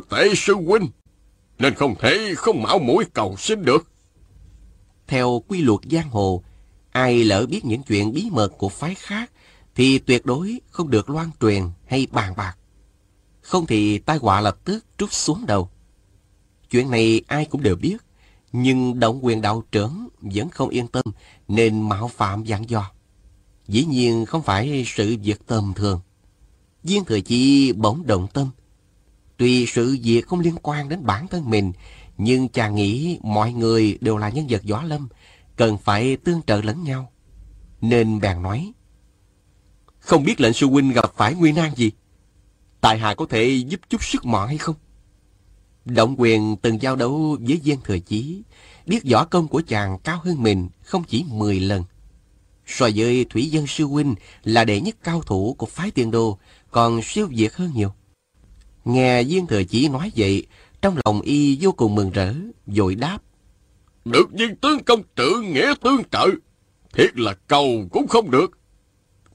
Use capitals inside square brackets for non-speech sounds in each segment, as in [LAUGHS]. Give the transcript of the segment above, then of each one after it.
tệ sư huynh, nên không thể không mạo mũi cầu xin được. Theo quy luật giang hồ, ai lỡ biết những chuyện bí mật của phái khác thì tuyệt đối không được loan truyền hay bàn bạc. Không thì tai họa lập tức trút xuống đầu. Chuyện này ai cũng đều biết, nhưng động quyền đạo trưởng vẫn không yên tâm nên mạo phạm dặn dò. Dĩ nhiên không phải sự việc tầm thường. Viên Thừa Chi bỗng động tâm. Tuy sự việc không liên quan đến bản thân mình, nhưng chàng nghĩ mọi người đều là nhân vật võ lâm, cần phải tương trợ lẫn nhau. Nên bèn nói, Không biết lệnh sư huynh gặp phải nguy nan gì? tài hạ có thể giúp chút sức mọn hay không? Động quyền từng giao đấu với viên thừa chí, biết võ công của chàng cao hơn mình không chỉ 10 lần. So với Thủy Dân Sư Huynh là đệ nhất cao thủ của phái tiền đô, còn siêu việt hơn nhiều. Nghe viên thừa chí nói vậy, trong lòng y vô cùng mừng rỡ, vội đáp. Được viên tướng công tự nghĩa tương trợ, thiệt là cầu cũng không được.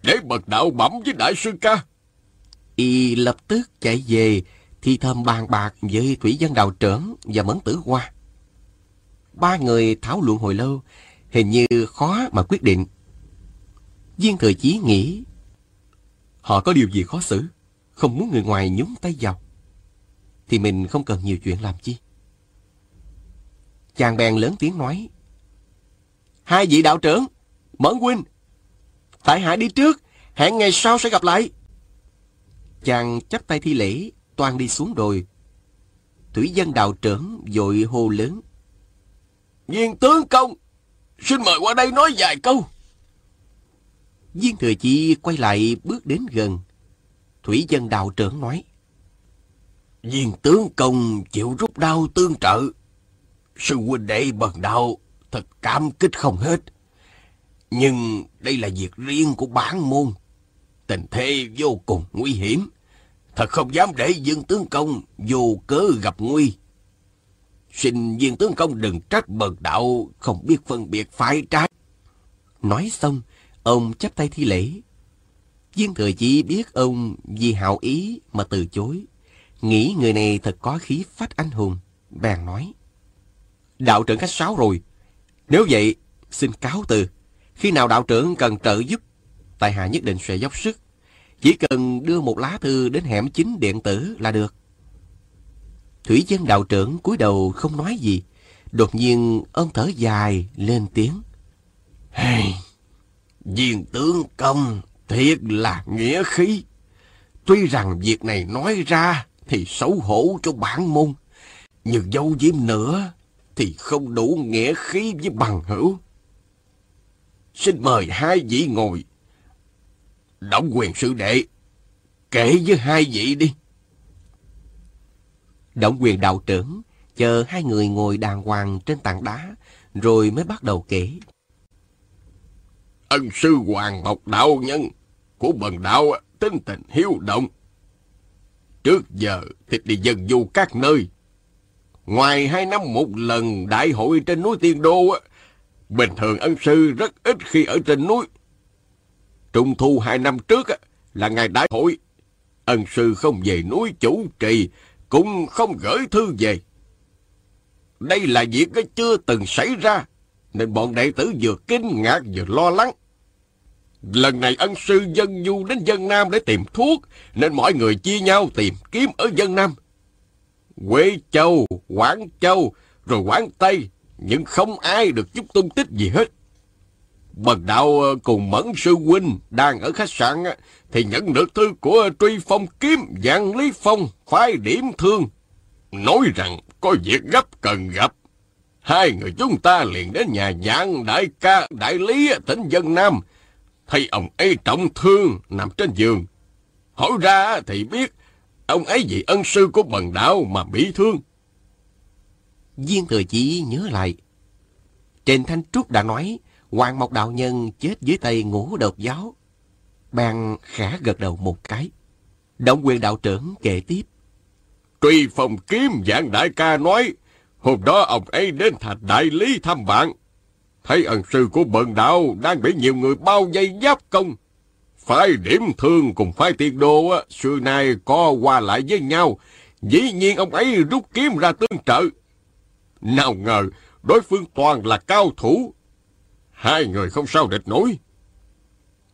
Để bậc đạo bẩm với đại sư ca. Y lập tức chạy về, thì thầm bàn bạc với Thủy Dân Đạo Trưởng và Mẫn Tử Hoa. Ba người thảo luận hồi lâu, hình như khó mà quyết định. Viên Thừa Chí nghĩ, họ có điều gì khó xử, không muốn người ngoài nhúng tay vào, thì mình không cần nhiều chuyện làm chi. Chàng bèn lớn tiếng nói, Hai vị đạo trưởng, Mẫn huynh, tại hạ đi trước, hẹn ngày sau sẽ gặp lại. Chàng chắp tay thi lễ, toan đi xuống đồi. Thủy dân đạo trưởng vội hô lớn. Viên tướng công, xin mời qua đây nói vài câu. Viên thừa chi quay lại bước đến gần. Thủy dân đạo trưởng nói. Viên tướng công chịu rút đau tương trợ. Sư huynh đệ bần đạo thật cảm kích không hết. Nhưng đây là việc riêng của bản môn. Tình thế vô cùng nguy hiểm. Thật không dám để viên Tướng Công vô cớ gặp nguy. Xin viên Tướng Công đừng trách bần đạo không biết phân biệt phải trái. Nói xong, ông chắp tay thi lễ. Viên Thừa Chí biết ông vì hảo ý mà từ chối. Nghĩ người này thật có khí phách anh hùng. Bèn nói. Đạo trưởng khách sáo rồi. Nếu vậy, xin cáo từ. Khi nào đạo trưởng cần trợ giúp, tại hạ nhất định sẽ dốc sức chỉ cần đưa một lá thư đến hẻm chính điện tử là được. Thủy dân đạo trưởng cúi đầu không nói gì. Đột nhiên ông thở dài lên tiếng. Hey, viên tướng công thiệt là nghĩa khí. Tuy rằng việc này nói ra thì xấu hổ cho bản môn. Nhưng dâu diếm nữa thì không đủ nghĩa khí với bằng hữu. Xin mời hai vị ngồi Động quyền sư đệ, kể với hai vị đi. Động quyền đạo trưởng, chờ hai người ngồi đàng hoàng trên tảng đá, rồi mới bắt đầu kể. Ân sư Hoàng Ngọc Đạo Nhân của bần đạo tính tình hiếu động. Trước giờ thì đi dân du các nơi. Ngoài hai năm một lần đại hội trên núi Tiên Đô, bình thường ân sư rất ít khi ở trên núi. Trung thu hai năm trước là ngày đại hội. Ân sư không về núi chủ trì, cũng không gửi thư về. Đây là việc chưa từng xảy ra, nên bọn đệ tử vừa kinh ngạc vừa lo lắng. Lần này ân sư dân du đến dân Nam để tìm thuốc, nên mọi người chia nhau tìm kiếm ở dân Nam. Quế Châu, Quảng Châu, rồi Quảng Tây, nhưng không ai được chút tung tích gì hết. Bần đạo ờ, cùng Mẫn Sư Huynh đang ở khách sạn thì nhận được thư của Truy Phong Kiếm giang Lý Phong phái điểm thương. Nói rằng có việc gấp cần gặp. Hai người chúng ta liền đến nhà dạng đại ca đại lý tỉnh dân Nam. Thấy ông ấy trọng thương nằm trên giường. Hỏi ra thì biết ông ấy vì ân sư của bần đạo mà bị thương. Viên thừa chỉ nhớ lại. Trên Thanh Trúc đã nói Hoàng Mộc Đạo Nhân chết dưới tay ngũ độc giáo. Bèn khẽ gật đầu một cái. Động quyền đạo trưởng kể tiếp. Truy phòng kiếm dạng đại ca nói, hôm đó ông ấy đến thạch đại lý thăm bạn. Thấy ân sư của bần đạo đang bị nhiều người bao vây giáp công. Phái điểm thương cùng phái tiên đô á, xưa nay có qua lại với nhau, Dĩ nhiên ông ấy rút kiếm ra tương trợ. Nào ngờ, đối phương toàn là cao thủ. Hai người không sao địch nổi.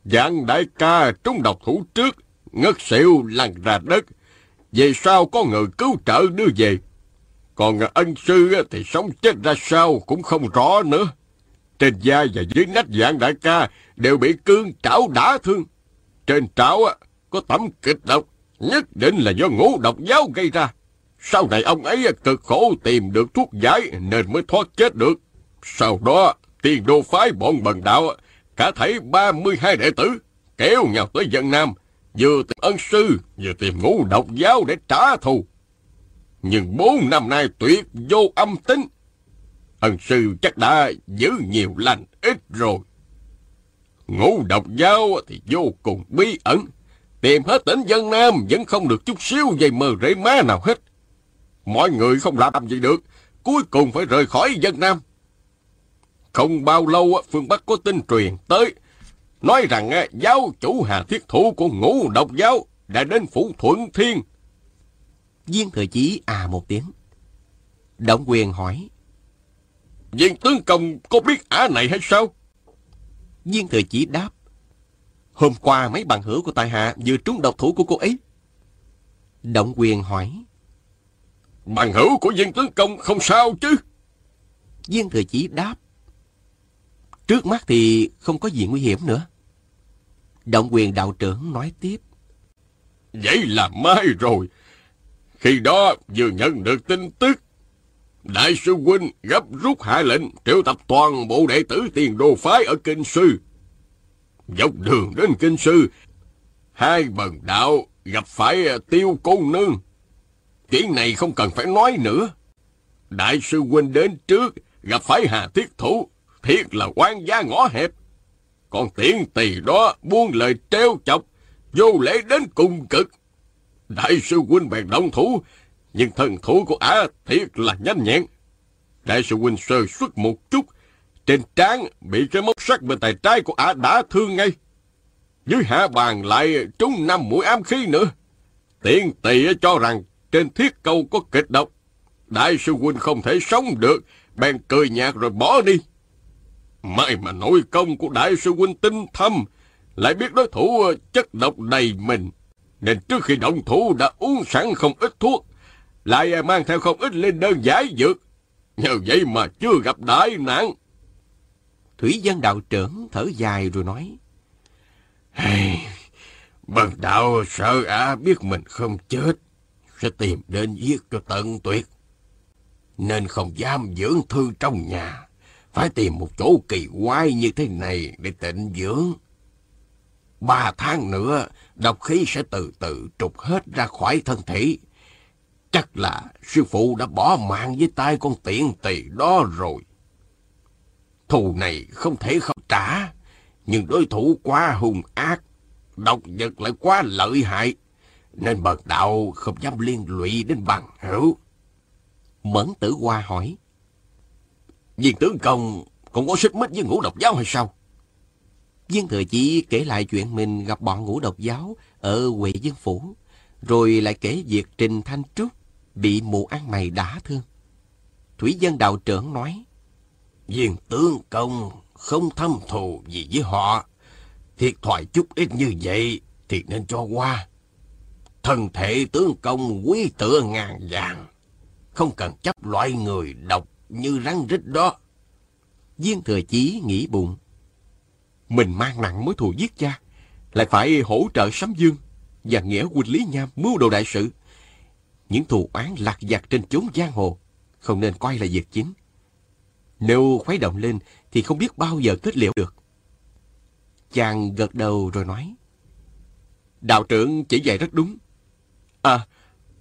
Dạng đại ca trúng độc thủ trước, ngất xỉu lăn ra đất. Về sau có người cứu trợ đưa về. Còn ân sư thì sống chết ra sao cũng không rõ nữa. Trên da và dưới nách dạng đại ca đều bị cương trảo đả thương. Trên trảo có tấm kịch độc, nhất định là do ngũ độc giáo gây ra. Sau này ông ấy cực khổ tìm được thuốc giải nên mới thoát chết được. Sau đó, tiền đô phái bọn bần đạo, cả thảy 32 đệ tử, kéo nhau tới dân Nam, vừa tìm ân sư, vừa tìm ngũ độc giáo để trả thù. Nhưng bốn năm nay tuyệt vô âm tính. Ân sư chắc đã giữ nhiều lành ít rồi. Ngũ độc giáo thì vô cùng bí ẩn. Tìm hết tỉnh dân Nam vẫn không được chút xíu dây mờ rễ má nào hết. Mọi người không làm gì được, cuối cùng phải rời khỏi dân Nam. Không bao lâu phương Bắc có tin truyền tới, nói rằng à, giáo chủ Hà Thiết Thủ của ngũ độc giáo đã đến phủ Thuận Thiên. Viên thời Chí à một tiếng. Động quyền hỏi. Viên tướng công có biết ả này hay sao? Viên Thừa Chí đáp. Hôm qua mấy bằng hữu của tài hạ vừa trúng độc thủ của cô ấy. Động quyền hỏi. Bằng hữu của viên tướng công không sao chứ? Viên Thừa Chí đáp. Trước mắt thì không có gì nguy hiểm nữa. Động quyền đạo trưởng nói tiếp. Vậy là mai rồi. Khi đó vừa nhận được tin tức. Đại sư huynh gấp rút hạ lệnh triệu tập toàn bộ đệ tử tiền đồ phái ở Kinh Sư. Dọc đường đến Kinh Sư, hai bần đạo gặp phải à, tiêu cô nương. Chuyện này không cần phải nói nữa. Đại sư huynh đến trước gặp phải Hà Thiết Thủ thiệt là quan gia ngõ hẹp. Còn tiện tỳ đó buông lời treo chọc, vô lễ đến cùng cực. Đại sư huynh bèn động thủ, nhưng thần thủ của ả thiệt là nhanh nhẹn. Đại sư huynh sơ xuất một chút, trên trán bị cái móc sắt bên tay trái của ả đã thương ngay. Dưới hạ bàn lại trúng năm mũi ám khí nữa. Tiện tỳ cho rằng trên thiết câu có kịch độc. Đại sư huynh không thể sống được, bèn cười nhạt rồi bỏ đi. May mà nội công của đại sư huynh tinh thâm, lại biết đối thủ chất độc đầy mình, nên trước khi động thủ đã uống sẵn không ít thuốc, lại mang theo không ít lên đơn giải dược. Nhờ vậy mà chưa gặp đại nạn. Thủy dân đạo trưởng thở dài rồi nói. Hey, bần đạo sợ ả biết mình không chết, sẽ tìm đến giết cho tận tuyệt. Nên không dám dưỡng thư trong nhà phải tìm một chỗ kỳ quái như thế này để tịnh dưỡng. Ba tháng nữa, độc khí sẽ từ từ trục hết ra khỏi thân thể. Chắc là sư phụ đã bỏ mạng với tay con tiện tỳ đó rồi. Thù này không thể không trả, nhưng đối thủ quá hung ác, độc vật lại quá lợi hại, nên bậc đạo không dám liên lụy đến bằng hữu. Mẫn tử hoa hỏi. Viên tướng công cũng có xích mích với ngũ độc giáo hay sao? Viên thừa chỉ kể lại chuyện mình gặp bọn ngũ độc giáo ở Huệ Dương Phủ, rồi lại kể việc Trình Thanh Trúc bị mụ ăn mày đá thương. Thủy dân đạo trưởng nói, Viên tướng công không thâm thù gì với họ, thiệt thoại chút ít như vậy thì nên cho qua. Thân thể tướng công quý tựa ngàn vàng, không cần chấp loại người độc như rắn rít đó. Viên thừa chí nghĩ bụng. Mình mang nặng mối thù giết cha, lại phải hỗ trợ sấm dương và nghĩa huynh lý nham mưu đồ đại sự. Những thù oán lạc giặc trên chốn giang hồ, không nên coi là việc chính. Nếu khuấy động lên thì không biết bao giờ kết liễu được. Chàng gật đầu rồi nói. Đạo trưởng chỉ dạy rất đúng. À,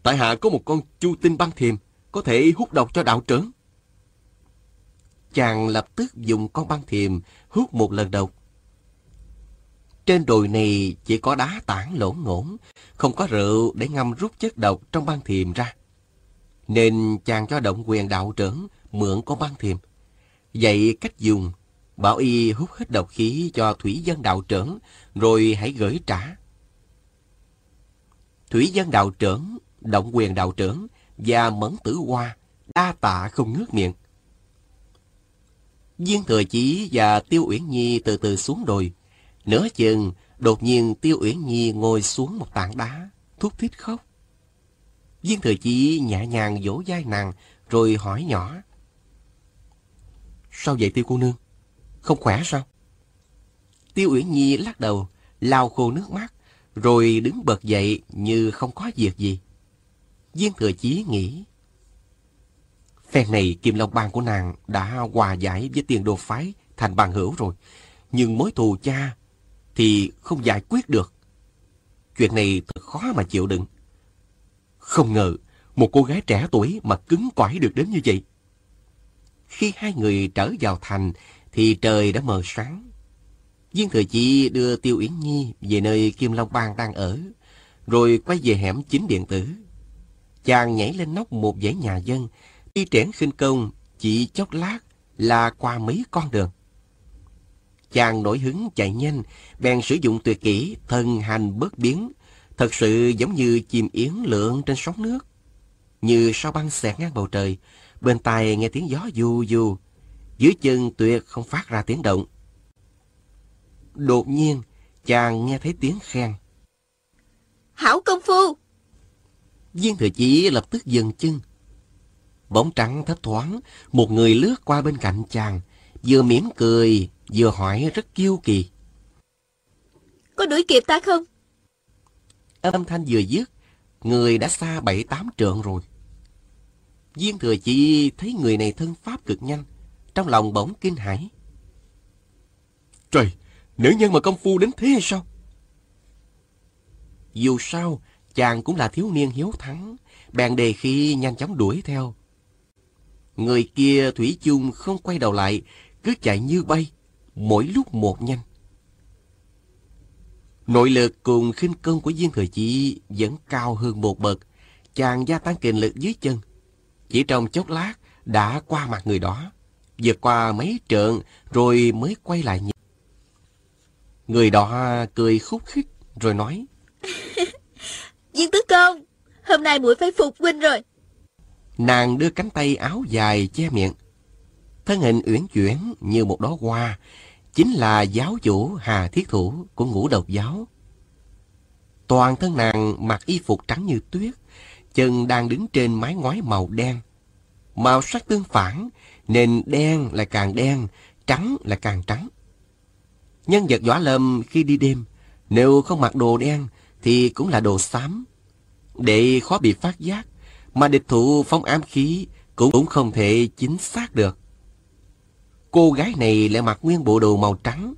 tại hạ có một con chu tinh băng thiềm, có thể hút độc cho đạo trưởng. Chàng lập tức dùng con băng thiềm hút một lần độc. Trên đồi này chỉ có đá tảng lỗ ngổn, không có rượu để ngâm rút chất độc trong băng thiềm ra. Nên chàng cho động quyền đạo trưởng mượn con băng thiềm. Dạy cách dùng, bảo y hút hết độc khí cho thủy dân đạo trưởng, rồi hãy gửi trả. Thủy dân đạo trưởng động quyền đạo trưởng và mẫn tử hoa, đa tạ không ngước miệng. Viên Thừa Chí và Tiêu Uyển Nhi từ từ xuống đồi. Nửa chừng, đột nhiên Tiêu Uyển Nhi ngồi xuống một tảng đá, thúc thích khóc. Viên Thừa Chí nhẹ nhàng vỗ vai nàng, rồi hỏi nhỏ. Sao vậy Tiêu cô nương? Không khỏe sao? Tiêu Uyển Nhi lắc đầu, lau khô nước mắt, rồi đứng bật dậy như không có việc gì. Viên Thừa Chí nghĩ, Phen này Kim Long Bang của nàng đã hòa giải với tiền đồ phái thành bằng hữu rồi. Nhưng mối thù cha thì không giải quyết được. Chuyện này thật khó mà chịu đựng. Không ngờ một cô gái trẻ tuổi mà cứng cỏi được đến như vậy. Khi hai người trở vào thành thì trời đã mờ sáng. Viên Thừa Chi đưa Tiêu Yến Nhi về nơi Kim Long Bang đang ở, rồi quay về hẻm chính điện tử. Chàng nhảy lên nóc một dãy nhà dân, đi triển khinh công chỉ chốc lát là qua mấy con đường. Chàng nổi hứng chạy nhanh, bèn sử dụng tuyệt kỹ thân hành bất biến, thật sự giống như chim yến lượn trên sóng nước. Như sao băng xẹt ngang bầu trời, bên tai nghe tiếng gió du du, dưới chân tuyệt không phát ra tiếng động. Đột nhiên, chàng nghe thấy tiếng khen. Hảo công phu! Viên thừa chí lập tức dừng chân. Bóng trắng thấp thoáng, một người lướt qua bên cạnh chàng, vừa mỉm cười, vừa hỏi rất kiêu kỳ. Có đuổi kịp ta không? Âm thanh vừa dứt, người đã xa bảy tám trượng rồi. Viên thừa chi thấy người này thân pháp cực nhanh, trong lòng bỗng kinh hãi. Trời, nữ nhân mà công phu đến thế hay sao? Dù sao, chàng cũng là thiếu niên hiếu thắng, bèn đề khi nhanh chóng đuổi theo. Người kia Thủy chung không quay đầu lại, cứ chạy như bay, mỗi lúc một nhanh. Nội lực cùng khinh công của viên thời chỉ vẫn cao hơn một bậc, chàng gia tăng kinh lực dưới chân. Chỉ trong chốc lát đã qua mặt người đó, vượt qua mấy trượng rồi mới quay lại nhìn. Người đó cười khúc khích rồi nói. [LAUGHS] Viên tứ công, hôm nay muội phải phục huynh rồi. Nàng đưa cánh tay áo dài che miệng. Thân hình uyển chuyển như một đóa hoa, chính là giáo chủ Hà Thiết Thủ của ngũ độc giáo. Toàn thân nàng mặc y phục trắng như tuyết, chân đang đứng trên mái ngói màu đen. Màu sắc tương phản, nên đen là càng đen, trắng là càng trắng. Nhân vật Võ Lâm khi đi đêm, nếu không mặc đồ đen thì cũng là đồ xám. Để khó bị phát giác, mà địch thủ phóng ám khí cũng không thể chính xác được. Cô gái này lại mặc nguyên bộ đồ màu trắng.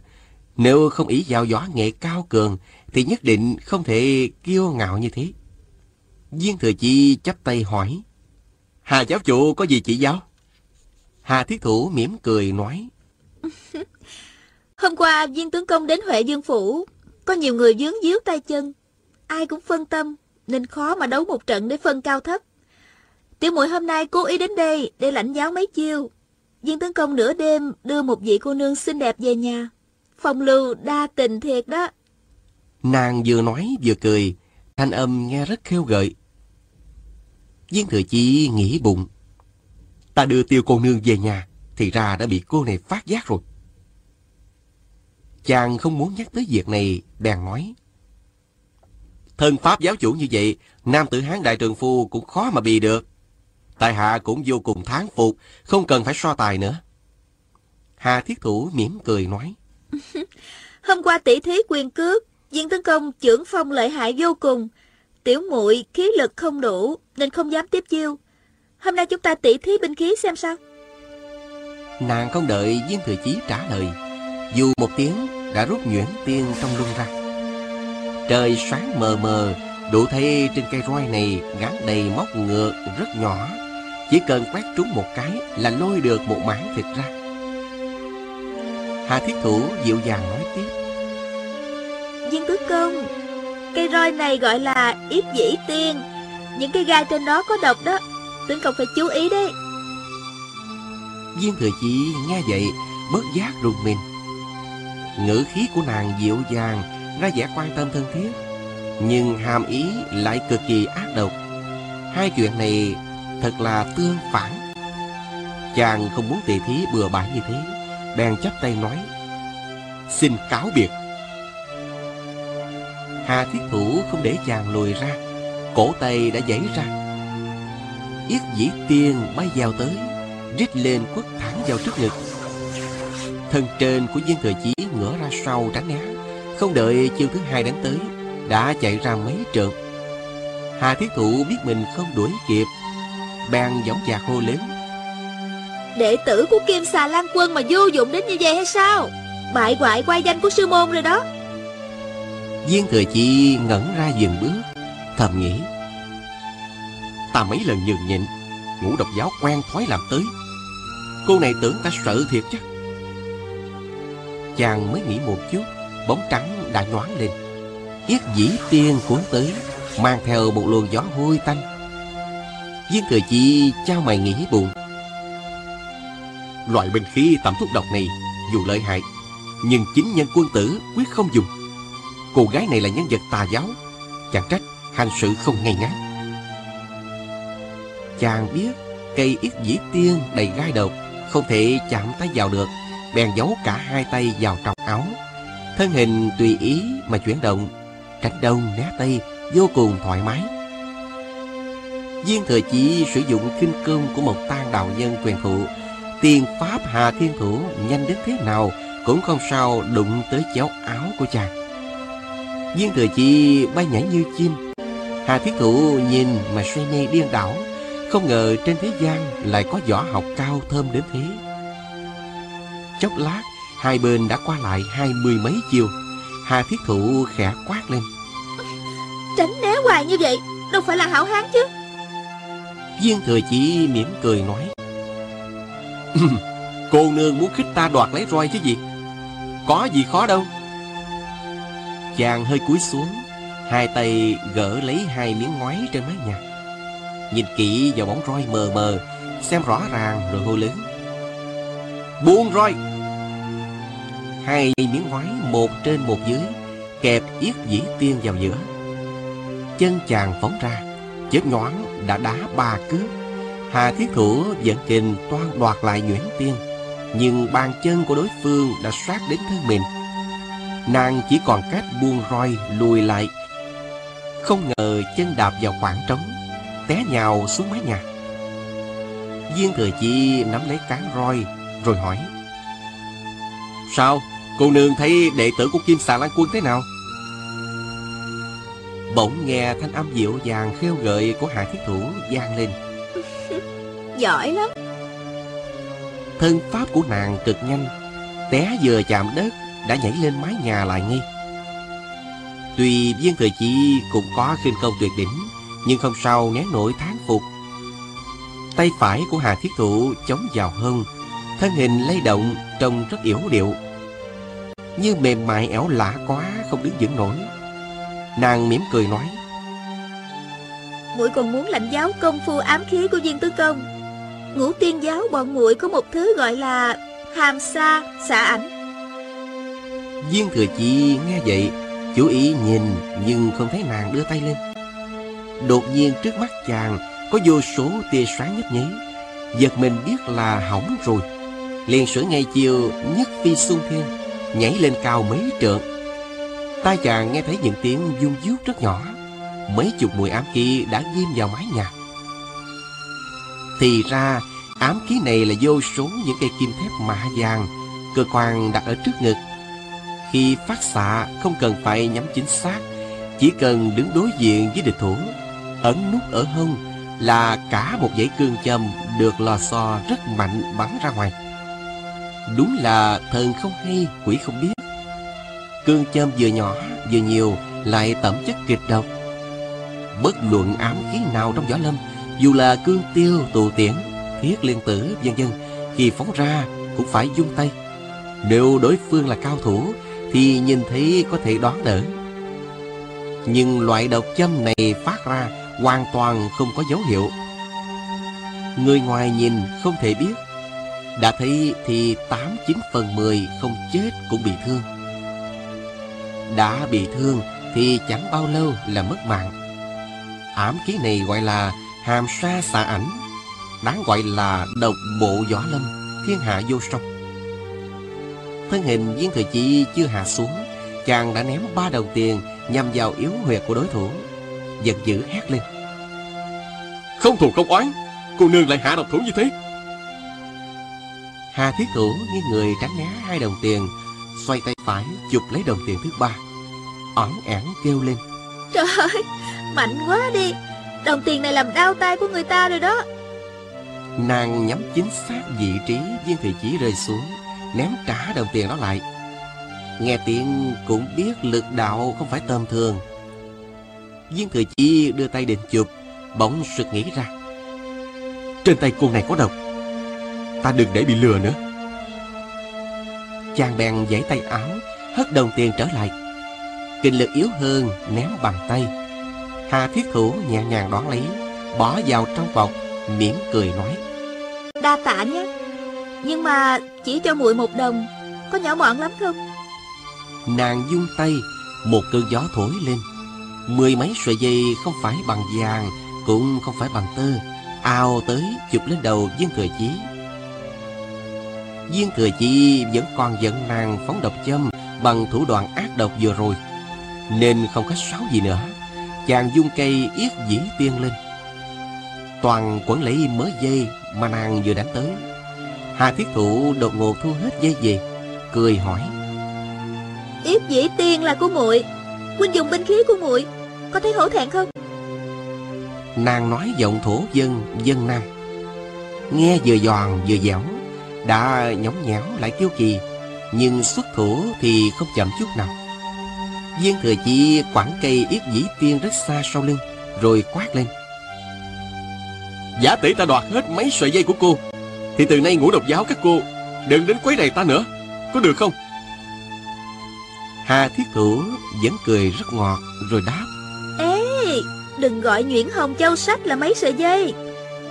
Nếu không ý vào võ nghệ cao cường, thì nhất định không thể kiêu ngạo như thế. Viên Thừa Chi chắp tay hỏi. Hà giáo chủ có gì chỉ giáo? Hà Thiết Thủ mỉm cười nói. [LAUGHS] Hôm qua viên tướng công đến Huệ Dương Phủ, có nhiều người dướng díu tay chân. Ai cũng phân tâm, nên khó mà đấu một trận để phân cao thấp. Tiểu muội hôm nay cố ý đến đây để lãnh giáo mấy chiêu. Viên tấn công nửa đêm đưa một vị cô nương xinh đẹp về nhà. Phong lưu đa tình thiệt đó. Nàng vừa nói vừa cười, thanh âm nghe rất khêu gợi. Viên thừa chi nghĩ bụng. Ta đưa tiêu cô nương về nhà, thì ra đã bị cô này phát giác rồi. Chàng không muốn nhắc tới việc này, bèn nói. Thân pháp giáo chủ như vậy, nam tử hán đại trường phu cũng khó mà bị được. Tại hạ cũng vô cùng thán phục, không cần phải so tài nữa. Hà Thiết Thủ mỉm cười nói. [LAUGHS] Hôm qua tỷ thí quyền cước, viên tấn công trưởng phong lợi hại vô cùng. Tiểu muội khí lực không đủ nên không dám tiếp chiêu. Hôm nay chúng ta tỷ thí binh khí xem sao. Nàng không đợi viên thừa chí trả lời. Dù một tiếng đã rút nhuyễn tiên trong luân ra. Trời sáng mờ mờ, đủ thấy trên cây roi này gắn đầy móc ngược rất nhỏ chỉ cần quét trúng một cái là lôi được một mảng thịt ra. Hà Thiết Thủ dịu dàng nói tiếp. Viên tứ công, cây roi này gọi là yết dĩ tiên. Những cái gai trên đó có độc đó, tướng công phải chú ý đấy. Viên Thừa Chi nghe vậy, bớt giác rùng mình. Ngữ khí của nàng dịu dàng, ra vẻ quan tâm thân thiết, nhưng hàm ý lại cực kỳ ác độc. Hai chuyện này thật là tương phản. Chàng không muốn tỳ thí bừa bãi như thế, bèn chắp tay nói, xin cáo biệt. Hà thiết thủ không để chàng lùi ra, cổ tay đã giãy ra. Yết dĩ tiên bay vào tới, rít lên quất thẳng vào trước ngực. Thân trên của viên thừa chí ngửa ra sau tránh né, không đợi chiêu thứ hai đánh tới, đã chạy ra mấy trượng. Hà thiết thủ biết mình không đuổi kịp, bèn giọng dạc hô lớn. Đệ tử của Kim Xà Lan Quân mà vô dụng đến như vậy hay sao? Bại hoại quay danh của sư môn rồi đó. Viên thừa chi ngẩn ra dừng bước, thầm nghĩ. Ta mấy lần nhường nhịn, ngũ độc giáo quen thói làm tới. Cô này tưởng ta sợ thiệt chắc. Chàng mới nghĩ một chút, bóng trắng đã nhoáng lên. Yết dĩ tiên cuốn tới, mang theo một luồng gió hôi tanh. Viên thừa chi trao mày nghĩ buồn. Loại binh khí tẩm thuốc độc này dù lợi hại, nhưng chính nhân quân tử quyết không dùng. Cô gái này là nhân vật tà giáo, chẳng trách hành sự không ngay ngắn. Chàng biết cây ít dĩ tiên đầy gai độc, không thể chạm tay vào được, bèn giấu cả hai tay vào trong áo. Thân hình tùy ý mà chuyển động, tránh đông né tây, vô cùng thoải mái. Viên thừa chỉ sử dụng kinh công của một tan đạo nhân quyền thụ, tiền pháp Hà Thiên Thủ nhanh đến thế nào cũng không sao đụng tới chéo áo của chàng. Viên thừa chi bay nhảy như chim, Hà thiên Thủ nhìn mà say mê điên đảo, không ngờ trên thế gian lại có võ học cao thơm đến thế. Chốc lát, hai bên đã qua lại hai mươi mấy chiều. Hà Thiết Thụ khẽ quát lên. Tránh né hoài như vậy, đâu phải là hảo hán chứ. Viên thừa chỉ mỉm cười nói. Cô nương muốn khích ta đoạt lấy roi chứ gì? Có gì khó đâu. Chàng hơi cúi xuống, Hai tay gỡ lấy hai miếng ngoái trên mái nhà. Nhìn kỹ vào bóng roi mờ mờ, Xem rõ ràng rồi hô lớn. Buông roi! Hai miếng ngoái một trên một dưới Kẹp yết dĩ tiên vào giữa. Chân chàng phóng ra, Chớp nhoáng đã đá ba cước Hà Thiết Thủ vẫn kình toan đoạt lại Nguyễn Tiên, Nhưng bàn chân của đối phương đã sát đến thân mình Nàng chỉ còn cách buông roi lùi lại Không ngờ chân đạp vào khoảng trống, Té nhào xuống mái nhà Viên thừa chi nắm lấy cán roi, Rồi hỏi, Sao? Cô nương thấy đệ tử của Kim Xà Lan Quân thế nào? Bỗng nghe thanh âm dịu dàng khêu gợi của Hạ Thiết Thủ vang lên. [LAUGHS] Giỏi lắm. Thân pháp của nàng cực nhanh Té vừa chạm đất Đã nhảy lên mái nhà lại ngay. Tuy viên thời chi cũng có khinh công tuyệt đỉnh Nhưng không sao nén nổi thán phục. Tay phải của Hà Thiết Thụ chống vào hông Thân hình lay động trông rất yếu điệu. Như mềm mại ẻo lạ quá không đứng vững nổi Nàng mỉm cười nói. Muội còn muốn lãnh giáo công phu ám khí của viên tứ công. Ngũ tiên giáo bọn muội có một thứ gọi là hàm sa xạ ảnh. Viên thừa chi nghe vậy Chú ý nhìn nhưng không thấy nàng đưa tay lên. Đột nhiên trước mắt chàng Có vô số tia sáng nhấp nháy. Giật mình biết là hỏng rồi. Liền sửa ngay chiều nhất phi xung thiên Nhảy lên cao mấy trượng Tai chàng nghe thấy những tiếng dung dút rất nhỏ. Mấy chục mùi ám khí đã ghim vào mái nhà. Thì ra ám khí này là vô số những cây kim thép mạ vàng Cơ quan đặt ở trước ngực. Khi phát xạ không cần phải nhắm chính xác Chỉ cần đứng đối diện với địch thủ Ấn nút ở hông là cả một dãy cương châm được lò xo rất mạnh bắn ra ngoài. Đúng là thần không hay, quỷ không biết. Cương châm vừa nhỏ vừa nhiều lại tẩm chất kịch độc. Bất luận ám khí nào trong võ lâm Dù là cương tiêu, tù tiễn, thiết liên tử, vân vân Khi phóng ra cũng phải dung tay. Nếu đối phương là cao thủ Thì nhìn thấy có thể đoán đỡ Nhưng loại độc châm này phát ra Hoàn toàn không có dấu hiệu. Người ngoài nhìn không thể biết. Đã thấy thì 8-9 phần 10 không chết cũng bị thương. Đã bị thương thì chẳng bao lâu là mất mạng Ám khí này gọi là hàm sa xạ ảnh, đáng gọi là độc bộ võ lâm, thiên hạ vô song. Thân hình viên thừa chi chưa hạ xuống, chàng đã ném ba đồng tiền nhằm vào yếu huyệt của đối thủ, giận dữ hét lên. Không thù không oán, cô nương lại hạ độc thủ như thế. Hà Thiết Thủ như người tránh né hai đồng tiền, xoay tay phải chụp lấy đồng tiền thứ ba. Ỏn ẻn kêu lên. Trời ơi, mạnh quá đi. Đồng tiền này làm đau tay của người ta rồi đó. Nàng nhắm chính xác vị trí viên thị chỉ rơi xuống, ném trả đồng tiền đó lại. Nghe tiếng cũng biết lực đạo không phải tầm thường. Viên thừa chi đưa tay định chụp, bỗng sực nghĩ ra. Trên tay cô này có độc. Ta đừng để bị lừa nữa. Chàng bèn giãy tay áo, hất đồng tiền trở lại. Kinh lực yếu hơn, ném bằng tay. Hà thiết thủ nhẹ nhàng đón lấy, bỏ vào trong bọc, mỉm cười nói. Đa tạ nhé. Nhưng mà chỉ cho muội một đồng, có nhỏ mọn lắm không? Nàng dung tay, một cơn gió thổi lên. Mười mấy sợi dây không phải bằng vàng, cũng không phải bằng tơ, ao tới chụp lên đầu viên thừa chí. Viên thừa chí vẫn còn giận nàng phóng độc châm bằng thủ đoạn ác độc vừa rồi, nên không khách sáo gì nữa. Chàng dung cây yết dĩ tiên lên. Toàn quấn lấy mớ dây mà nàng vừa đánh tới. Hà thiết thủ đột ngột thu hết dây về, cười hỏi. Yết dĩ tiên là của muội Huynh dùng binh khí của muội Có thấy hổ thẹn không Nàng nói giọng thổ dân, dân nam Nghe vừa giòn vừa dẻo Đã nhõng nhẽo lại kiêu kỳ Nhưng xuất thủ thì không chậm chút nào. Viên thừa chi quẳng cây yết dĩ tiên rất xa sau lưng Rồi quát lên. Giả tỷ ta đoạt hết mấy sợi dây của cô Thì từ nay ngũ độc giáo các cô Đừng đến quấy rầy ta nữa Có được không? Hà thiết thủ vẫn cười rất ngọt Rồi đáp. Ê Đừng gọi nhuyễn hồng châu sách là mấy sợi dây.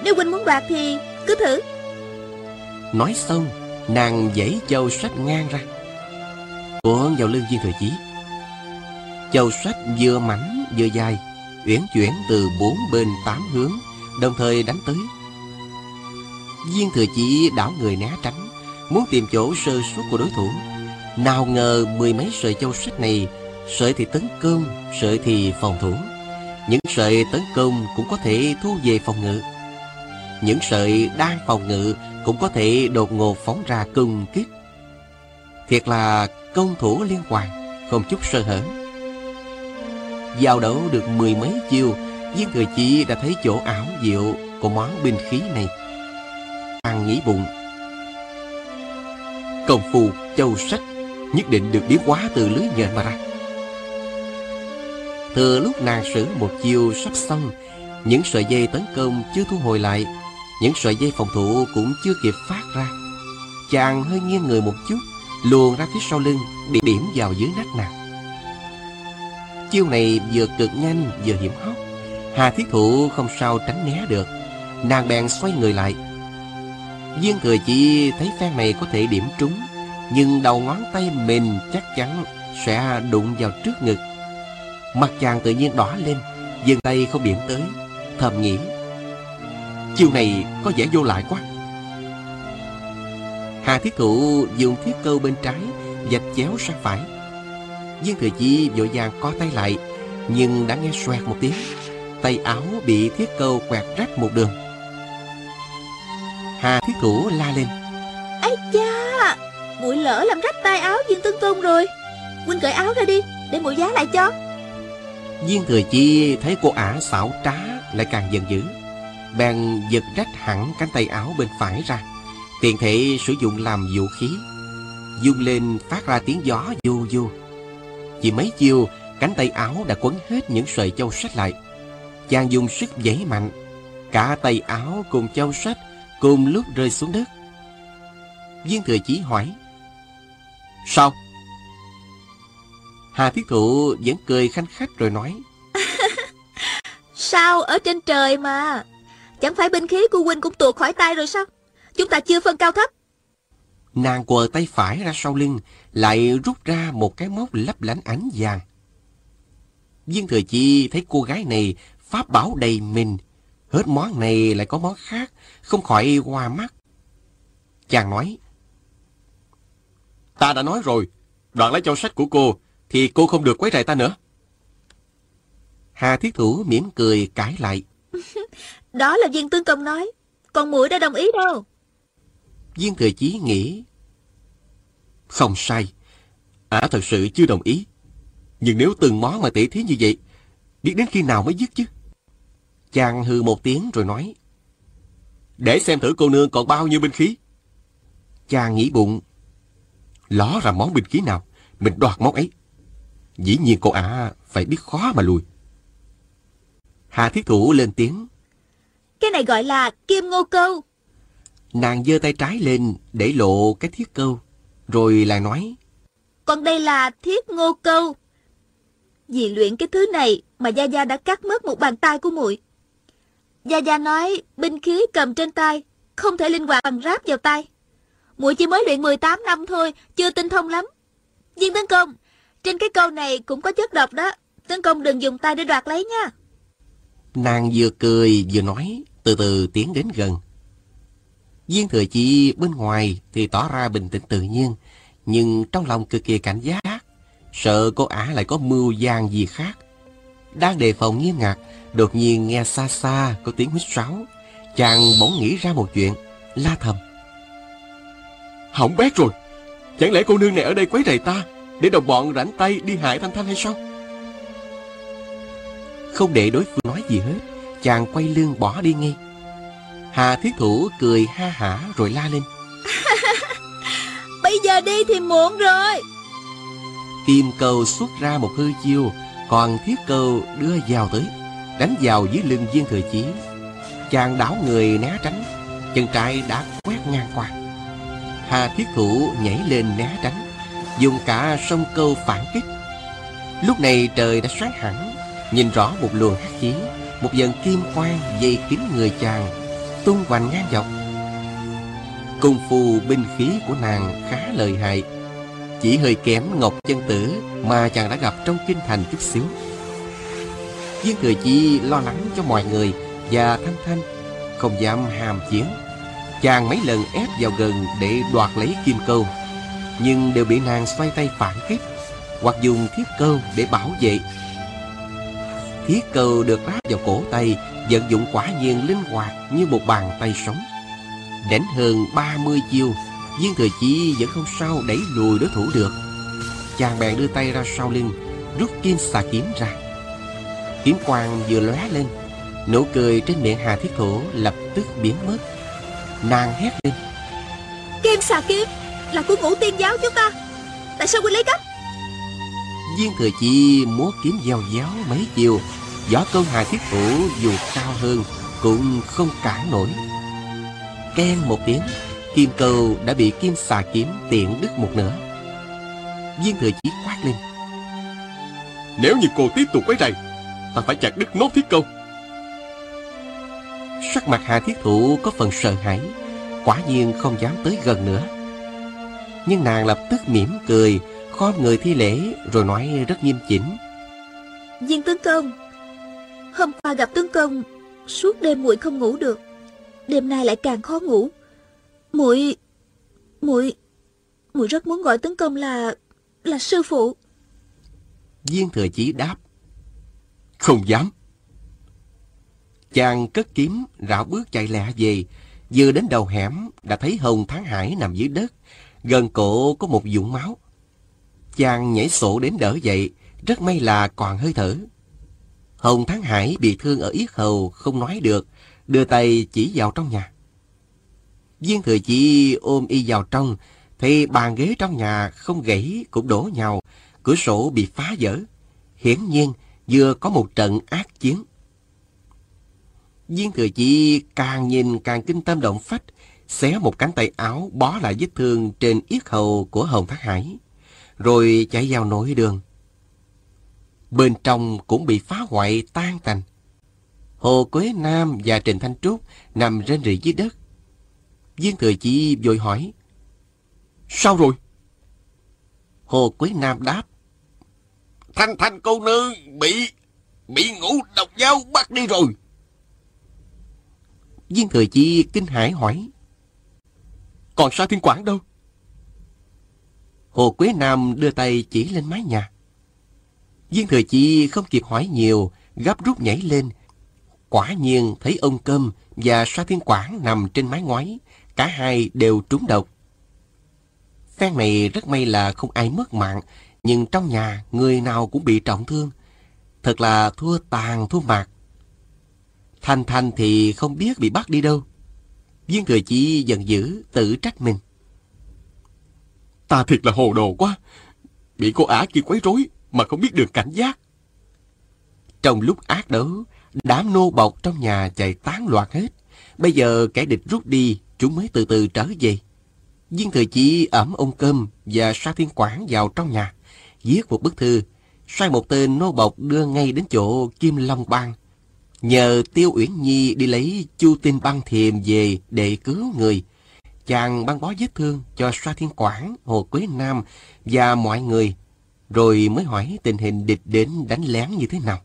Nếu huynh muốn đoạt thì cứ thử Nói xong Nàng dãy châu sách ngang ra. Cuộn vào lưng viên thừa chí. Châu sách vừa mảnh, vừa dài, Uyển chuyển từ bốn bên tám hướng, Đồng thời đánh tới. Viên thừa chí đảo người né tránh, Muốn tìm chỗ sơ suất của đối thủ. Nào ngờ mười mấy sợi châu sách này, Sợi thì tấn công, Sợi thì phòng thủ. Những sợi tấn công cũng có thể thu về phòng ngự. Những sợi đang phòng ngự cũng có thể đột ngột phóng ra cung kích Thiệt là công thủ liên hoàn, Không chút sơ hở. Giao đấu được mười mấy chiêu, Viên thừa chi đã thấy chỗ ảo diệu Của món binh khí này. Ăn nghĩ bụng. Công phu châu sách, Nhất định được biến hóa từ lưới nhện mà ra. Thừa lúc nàng sử một chiêu sắp xong, Những sợi dây tấn công chưa thu hồi lại những sợi dây phòng thủ cũng chưa kịp phát ra. Chàng hơi nghiêng người một chút, Luồn ra phía sau lưng, Bị điểm vào dưới nách nàng. Chiêu này vừa cực nhanh, vừa hiểm hóc. Hà thiết thủ không sao tránh né được. Nàng bèn xoay người lại. Viên cười chỉ thấy phen này có thể điểm trúng, Nhưng đầu ngón tay mình chắc chắn Sẽ đụng vào trước ngực. Mặt chàng tự nhiên đỏ lên, dừng tay không điểm tới, Thầm nghĩ. Chiêu này có vẻ vô lại quá. Hà thiết thủ dùng thiết câu bên trái Dạch chéo sang phải. Viên thừa chi vội vàng co tay lại Nhưng đã nghe xoẹt một tiếng. Tay áo bị thiết câu quẹt rách một đường. Hà thiết thủ la lên. Ấy cha muội lỡ làm rách tay áo viên tương tôn rồi. Huynh cởi áo ra đi để muội giá lại cho. Viên thừa chi thấy cô ả xảo trá Lại càng giận dữ Bèn giật rách hẳn cánh tay áo bên phải ra. Tiện thể sử dụng làm vũ khí. Dung lên phát ra tiếng gió vô vô Chỉ mấy chiêu Cánh tay áo đã quấn hết những sợi châu sách lại. Chàng dùng sức giãy mạnh. Cả tay áo cùng châu sách Cùng lúc rơi xuống đất. Viên thừa chí hỏi, Sao? Hà Thiết Thụ vẫn cười khanh khách rồi nói, [LAUGHS] Sao ở trên trời mà? Chẳng phải binh khí của huynh cũng tuột khỏi tay rồi sao Chúng ta chưa phân cao thấp Nàng quờ tay phải ra sau lưng Lại rút ra một cái móc lấp lánh ánh vàng Viên Thừa Chi thấy cô gái này Pháp bảo đầy mình Hết món này lại có món khác, không khỏi hoa mắt. Chàng nói, Ta đã nói rồi, đoạn lấy châu sách của cô, thì cô không được quấy rầy ta nữa. Hà Thiết Thủ mỉm cười cãi lại. Đó là viên tướng công nói, còn muội đã đồng ý đâu. Viên Thừa Chí nghĩ, không sai, ả thật sự chưa đồng ý. Nhưng nếu từng món mà tỉ thí như vậy, biết đến khi nào mới dứt chứ? Chàng hư một tiếng rồi nói, Để xem thử cô nương còn bao nhiêu binh khí. Chàng nghĩ bụng, ló ra món binh khí nào, mình đoạt món ấy. Dĩ nhiên cô ả phải biết khó mà lùi. Hà Thiết Thủ lên tiếng. Cái này gọi là kim ngô câu. Nàng giơ tay trái lên để lộ cái thiết câu, rồi lại nói. Còn đây là thiết ngô câu. Vì luyện cái thứ này mà Gia Gia đã cắt mất một bàn tay của muội. Gia Gia nói binh khí cầm trên tay không thể linh hoạt bằng ráp vào tay. Muội chỉ mới luyện 18 năm thôi, chưa tinh thông lắm. Viên tấn công, trên cái câu này cũng có chất độc đó. Tấn công đừng dùng tay để đoạt lấy nha. Nàng vừa cười vừa nói, từ từ tiến đến gần. Viên thừa chi bên ngoài thì tỏ ra bình tĩnh tự nhiên, nhưng trong lòng cực kỳ cảnh giác, sợ cô ả lại có mưu gian gì khác. Đang đề phòng nghiêm ngặt, đột nhiên nghe xa xa có tiếng huýt sáo. Chàng bỗng nghĩ ra một chuyện, la thầm. Hỏng bét rồi, chẳng lẽ cô nương này ở đây quấy rầy ta, để đồng bọn rảnh tay đi hại Thanh Thanh hay sao? Không để đối phương nói gì hết, chàng quay lưng bỏ đi ngay. Hà Thiết Thủ cười ha hả rồi la lên. [LAUGHS] Bây giờ đi thì muộn rồi. Kim cầu xuất ra một hư chiêu, còn thiết cầu đưa vào tới, đánh vào dưới lưng viên thừa chí. Chàng đảo người né tránh, chân trái đã quét ngang qua. Hà Thiết Thủ nhảy lên né tránh, dùng cả sông câu phản kích. Lúc này trời đã sáng hẳn, nhìn rõ một luồng hắc khí, một dần kim quang dây kín người chàng, tung hoành ngang dọc. Công phu binh khí của nàng khá lợi hại, chỉ hơi kém Ngọc Chân Tử mà chàng đã gặp trong kinh thành chút xíu. Viên Thừa Chi lo lắng cho mọi người và Thanh Thanh, không dám hàm chiến. Chàng mấy lần ép vào gần để đoạt lấy kim câu, nhưng đều bị nàng xoay tay phản kích, hoặc dùng thiết câu để bảo vệ. Thiết cầu được ráp vào cổ tay, vận dụng quả nhiên linh hoạt như một bàn tay sống. Đánh hơn 30 chiêu, Viên Thừa Chi vẫn không sao đẩy lùi đối thủ được. Chàng bèn đưa tay ra sau lưng, rút kim xà kiếm ra. Kiếm quang vừa lóe lên, nụ cười trên miệng Hà Thiết Thủ lập tức biến mất. Nàng hét lên. Kim xà kiếm là của ngũ tiên giáo chúng ta. Tại sao huynh lấy cắp? Viên Thừa Chi múa kiếm giao giáo mấy chiều, võ công Hà Thiết Thủ dù cao hơn cũng không cản nổi. Ken một tiếng, kim câu đã bị kim xà kiếm tiện đứt một nửa. Viên Thừa Chí quát lên. Nếu như cô tiếp tục quấy rầy, ta phải chặt đứt nốt thiết câu. Sắc mặt Hà Thiết Thụ có phần sợ hãi, quả nhiên không dám tới gần nữa. Nhưng nàng lập tức mỉm cười, khom người thi lễ rồi nói rất nghiêm chỉnh. Viên tướng công, hôm qua gặp tướng công, suốt đêm muội không ngủ được. Đêm nay lại càng khó ngủ. Muội, muội, muội rất muốn gọi tướng công là là sư phụ. Viên thừa chí đáp. Không dám. Chàng cất kiếm, rảo bước chạy lẹ về. Vừa đến đầu hẻm, đã thấy Hồng Thắng Hải nằm dưới đất. Gần cổ có một vũng máu. Chàng nhảy sổ đến đỡ dậy, rất may là còn hơi thở. Hồng Thắng Hải bị thương ở yết hầu, không nói được, đưa tay chỉ vào trong nhà. Viên thừa chỉ ôm y vào trong, thì bàn ghế trong nhà không gãy cũng đổ nhau, cửa sổ bị phá vỡ. Hiển nhiên vừa có một trận ác chiến. Viên thừa chỉ càng nhìn càng kinh tâm động phách, xé một cánh tay áo bó lại vết thương trên yết hầu của Hồng Thác Hải, rồi chạy vào nội đường. Bên trong cũng bị phá hoại tan tành. Hồ Quế Nam và Trình Thanh Trúc nằm rên rỉ dưới đất. Viên Thừa Chi vội hỏi. Sao rồi? Hồ Quế Nam đáp. Thanh Thanh cô nương bị bị ngũ độc giáo bắt đi rồi. Viên Thừa Chi kinh hãi hỏi. Còn sao Thiên Quảng đâu? Hồ Quế Nam đưa tay chỉ lên mái nhà. Viên Thừa Chi không kịp hỏi nhiều, gấp rút nhảy lên. Quả nhiên thấy ông Cơm và Sa Thiên Quảng nằm trên mái ngoái, cả hai đều trúng độc. Phen này rất may là không ai mất mạng, nhưng trong nhà người nào cũng bị trọng thương. Thật là thua tàn thua mạc. Thanh Thanh thì không biết bị bắt đi đâu. Viên Thừa Chi giận dữ tự trách mình. Ta thiệt là hồ đồ quá. Bị cô ả kia quấy rối mà không biết được cảnh giác. Trong lúc ác đấu, đám nô bọc trong nhà chạy tán loạn hết. Bây giờ kẻ địch rút đi, chúng mới từ từ trở về. Viên Thừa chỉ ẩm ông Cơm và Sa Thiên Quảng vào trong nhà, viết một bức thư, sai một tên nô bọc đưa ngay đến chỗ Kim Long Bang. Nhờ Tiêu Uyển Nhi đi lấy Chu Tinh Băng Thiềm về để cứu người. Chàng băng bó vết thương cho Sa Thiên Quảng, Hồ Quế Nam và mọi người, rồi mới hỏi tình hình địch đến đánh lén như thế nào.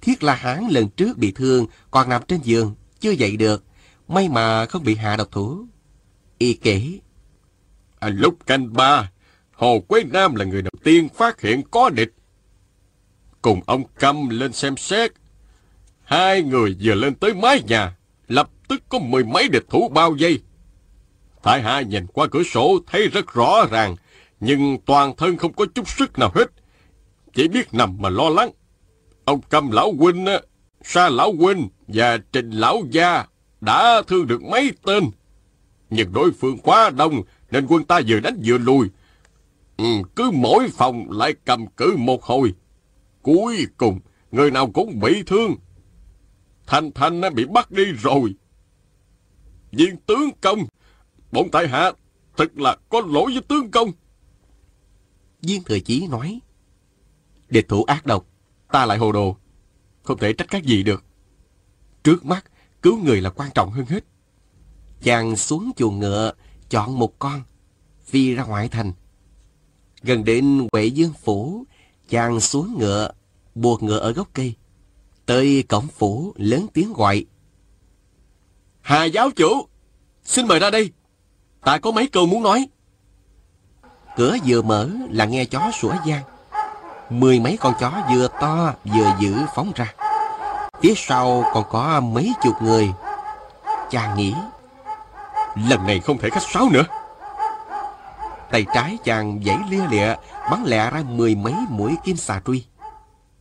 Thiết là Hán lần trước bị thương, còn nằm trên giường, chưa dậy được. May mà không bị hạ độc thủ. Y kể. À, lúc canh ba, Hồ Quế Nam là người đầu tiên phát hiện có địch. Cùng ông Câm lên xem xét. Hai người vừa lên tới mái nhà, lập tức có mười mấy địch thủ bao vây. Thái Hạ nhìn qua cửa sổ thấy rất rõ ràng, nhưng toàn thân không có chút sức nào hết. Chỉ biết nằm mà lo lắng. Ông Câm Lão Huynh, Sa Lão Huynh và Trình Lão Gia đã thương được mấy tên. Nhưng đối phương quá đông nên quân ta vừa đánh vừa lùi. Ừ, cứ mỗi phòng lại cầm cự một hồi. Cuối cùng, người nào cũng bị thương. Thanh Thanh bị bắt đi rồi. Viên tướng công, bọn tại hạ thật là có lỗi với tướng công. Viên Thừa Chí nói, địch thủ ác độc, ta lại hồ đồ, không thể trách các gì được. Trước mắt, cứu người là quan trọng hơn hết. Chàng xuống chuồng ngựa, chọn một con, phi ra ngoại thành. Gần đến Huệ Dương Phủ, chàng xuống ngựa, buộc ngựa ở gốc cây. Tới cổng phủ lớn tiếng gọi. Hà giáo chủ, xin mời ra đây. Ta có mấy câu muốn nói. Cửa vừa mở là nghe chó sủa gian. Mười mấy con chó vừa to vừa dữ phóng ra. Phía sau còn có mấy chục người. Chàng nghĩ. Lần này không thể khách sáo nữa. Tay trái chàng giãy lia lịa, bắn lẹ ra mười mấy mũi kim xà truy.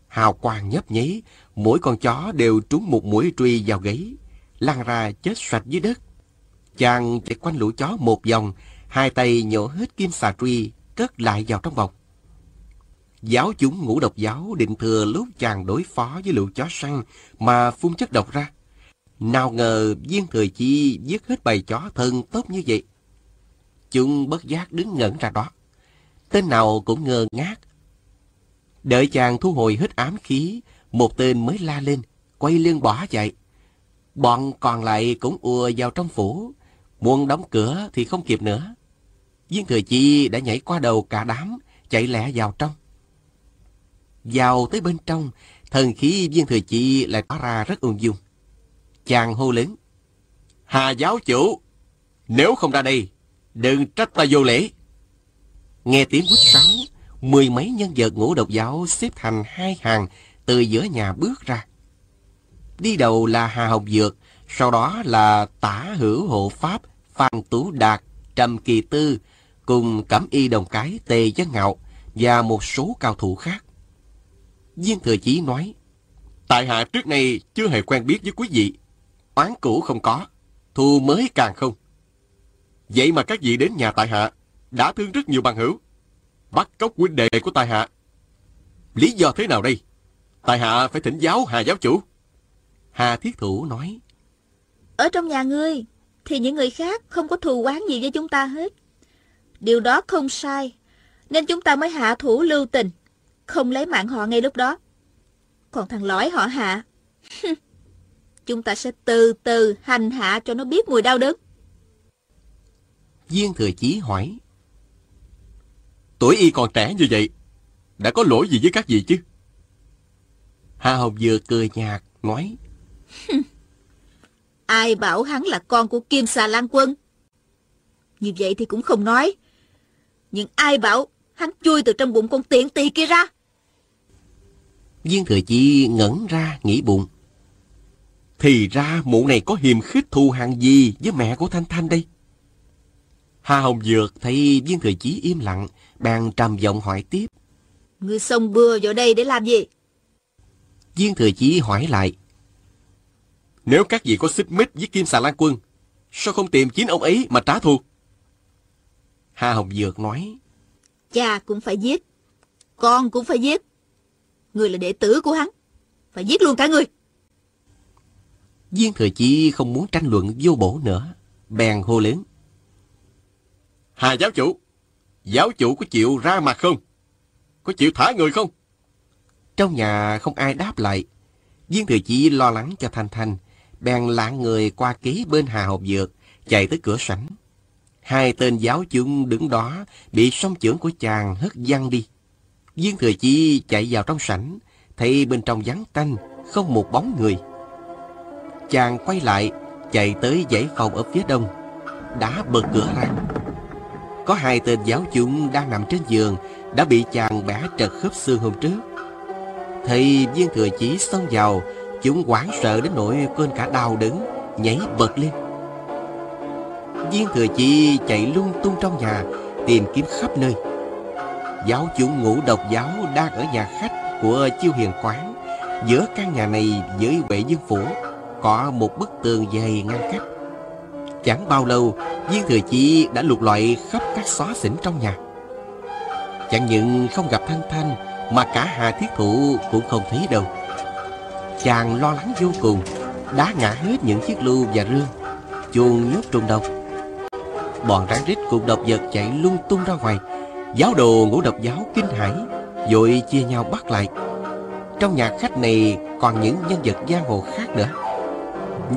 Hào quang nhấp nháy, mỗi con chó đều trúng một mũi truy vào gáy, lăn ra chết sạch dưới đất. Chàng chạy quanh lũ chó một vòng, hai tay nhổ hết kim xà truy, cất lại vào trong bọc. Giáo chúng ngũ độc giáo định thừa lúc chàng đối phó với lũ chó săn mà phun chất độc ra. Nào ngờ viên thời chi giết hết bầy chó thân tốt như vậy. Chúng bất giác đứng ngẩn ra đó. Tên nào cũng ngơ ngác. Đợi chàng thu hồi hết ám khí, một tên mới la lên, quay lưng bỏ chạy. Bọn còn lại cũng ùa vào trong phủ, muốn đóng cửa thì không kịp nữa. Viên Thừa Chi đã nhảy qua đầu cả đám, chạy lẹ vào trong. Vào tới bên trong, thần khí Viên Thừa Chi lại tỏ ra rất ung dung. Chàng hô lớn. Hà giáo chủ, nếu không ra đây, đừng trách ta vô lễ. Nghe tiếng quýt sáo, mười mấy nhân vật ngũ độc giáo xếp thành hai hàng từ giữa nhà bước ra. Đi đầu là Hà Hồng Dược, sau đó là Tả Hữu Hộ Pháp, Phan Tú Đạt, Trầm Kỳ Tư, cùng Cẩm Y Đồng Cái Tề Giác Ngạo và một số cao thủ khác. Viên Thừa Chí nói, Tại hạ trước nay chưa hề quen biết với quý vị. Oán cũ không có, thù mới càng không. Vậy mà các vị đến nhà tại hạ, đã thương rất nhiều bằng hữu. Bắt cóc huynh đệ của tại hạ. Lý do thế nào đây? Tại hạ phải thỉnh giáo Hà giáo chủ. Hà Thiết Thủ nói, Ở trong nhà ngươi, thì những người khác không có thù oán gì với chúng ta hết. Điều đó không sai, nên chúng ta mới hạ thủ lưu tình, không lấy mạng họ ngay lúc đó. Còn thằng lõi họ hạ, chúng ta sẽ từ từ hành hạ cho nó biết mùi đau đớn. Viên Thừa Chí hỏi, Tuổi y còn trẻ như vậy, đã có lỗi gì với các vị chứ? Hà Hồng vừa cười nhạt, nói, Ai bảo hắn là con của Kim Xà Lan Quân? Như vậy thì cũng không nói. Nhưng ai bảo hắn chui từ trong bụng con tiện tỳ kia ra? Viên Thừa Chi ngẩn ra nghĩ bụng. Thì ra mụ này có hiềm khích thù hằn gì với mẹ của Thanh Thanh đây? Hà Hồng Dược thấy Viên Thừa Chí im lặng, bèn trầm giọng hỏi tiếp. Ngươi xông bừa vào đây để làm gì? Viên Thừa Chí hỏi lại. Nếu các vị có xích mích với Kim Xà Lan Quân, sao không tìm chính ông ấy mà trả thù? Hà Hồng Dược nói. Cha cũng phải giết, con cũng phải giết. Người là đệ tử của hắn, phải giết luôn cả người. Viên Thừa Chí không muốn tranh luận vô bổ nữa, bèn hô lớn. Hà giáo chủ, giáo chủ có chịu ra mặt không? Có chịu thả người không? Trong nhà không ai đáp lại. Viên Thừa Chí lo lắng cho Thanh Thanh, bèn lạng người qua kế bên Hà Hộp Dược, chạy tới cửa sảnh. Hai tên giáo chúng đứng đó bị song trưởng của chàng hất văng đi. Viên Thừa Chi chạy vào trong sảnh, thấy bên trong vắng tanh, không một bóng người. Chàng quay lại, chạy tới dãy phòng ở phía đông, đã bật cửa ra. Có hai tên giáo chúng đang nằm trên giường đã bị chàng bẻ trật khớp xương hôm trước. Thầy viên thừa chí xông vào, chúng hoảng sợ đến nỗi quên cả đau đớn, nhảy bật lên. Viên thừa chi chạy lung tung trong nhà, tìm kiếm khắp nơi. Giáo chủ ngũ độc giáo đang ở nhà khách của chiêu hiền quán. Giữa căn nhà này với vệ dương phủ, có một bức tường dày ngăn cách. Chẳng bao lâu, Viên Thừa Chi đã lục loại khắp các xóa xỉnh trong nhà. Chẳng những không gặp Thanh Thanh, mà cả Hà Thiết Thụ cũng không thấy đâu. Chàng lo lắng vô cùng, đá ngã hết những chiếc lưu và rương, chuồng nhốt trùng độc. Bọn rắn rít cùng độc vật chạy lung tung ra ngoài. Giáo đồ ngũ độc giáo kinh hãi, vội chia nhau bắt lại. Trong nhà khách này còn những nhân vật giang hồ khác nữa.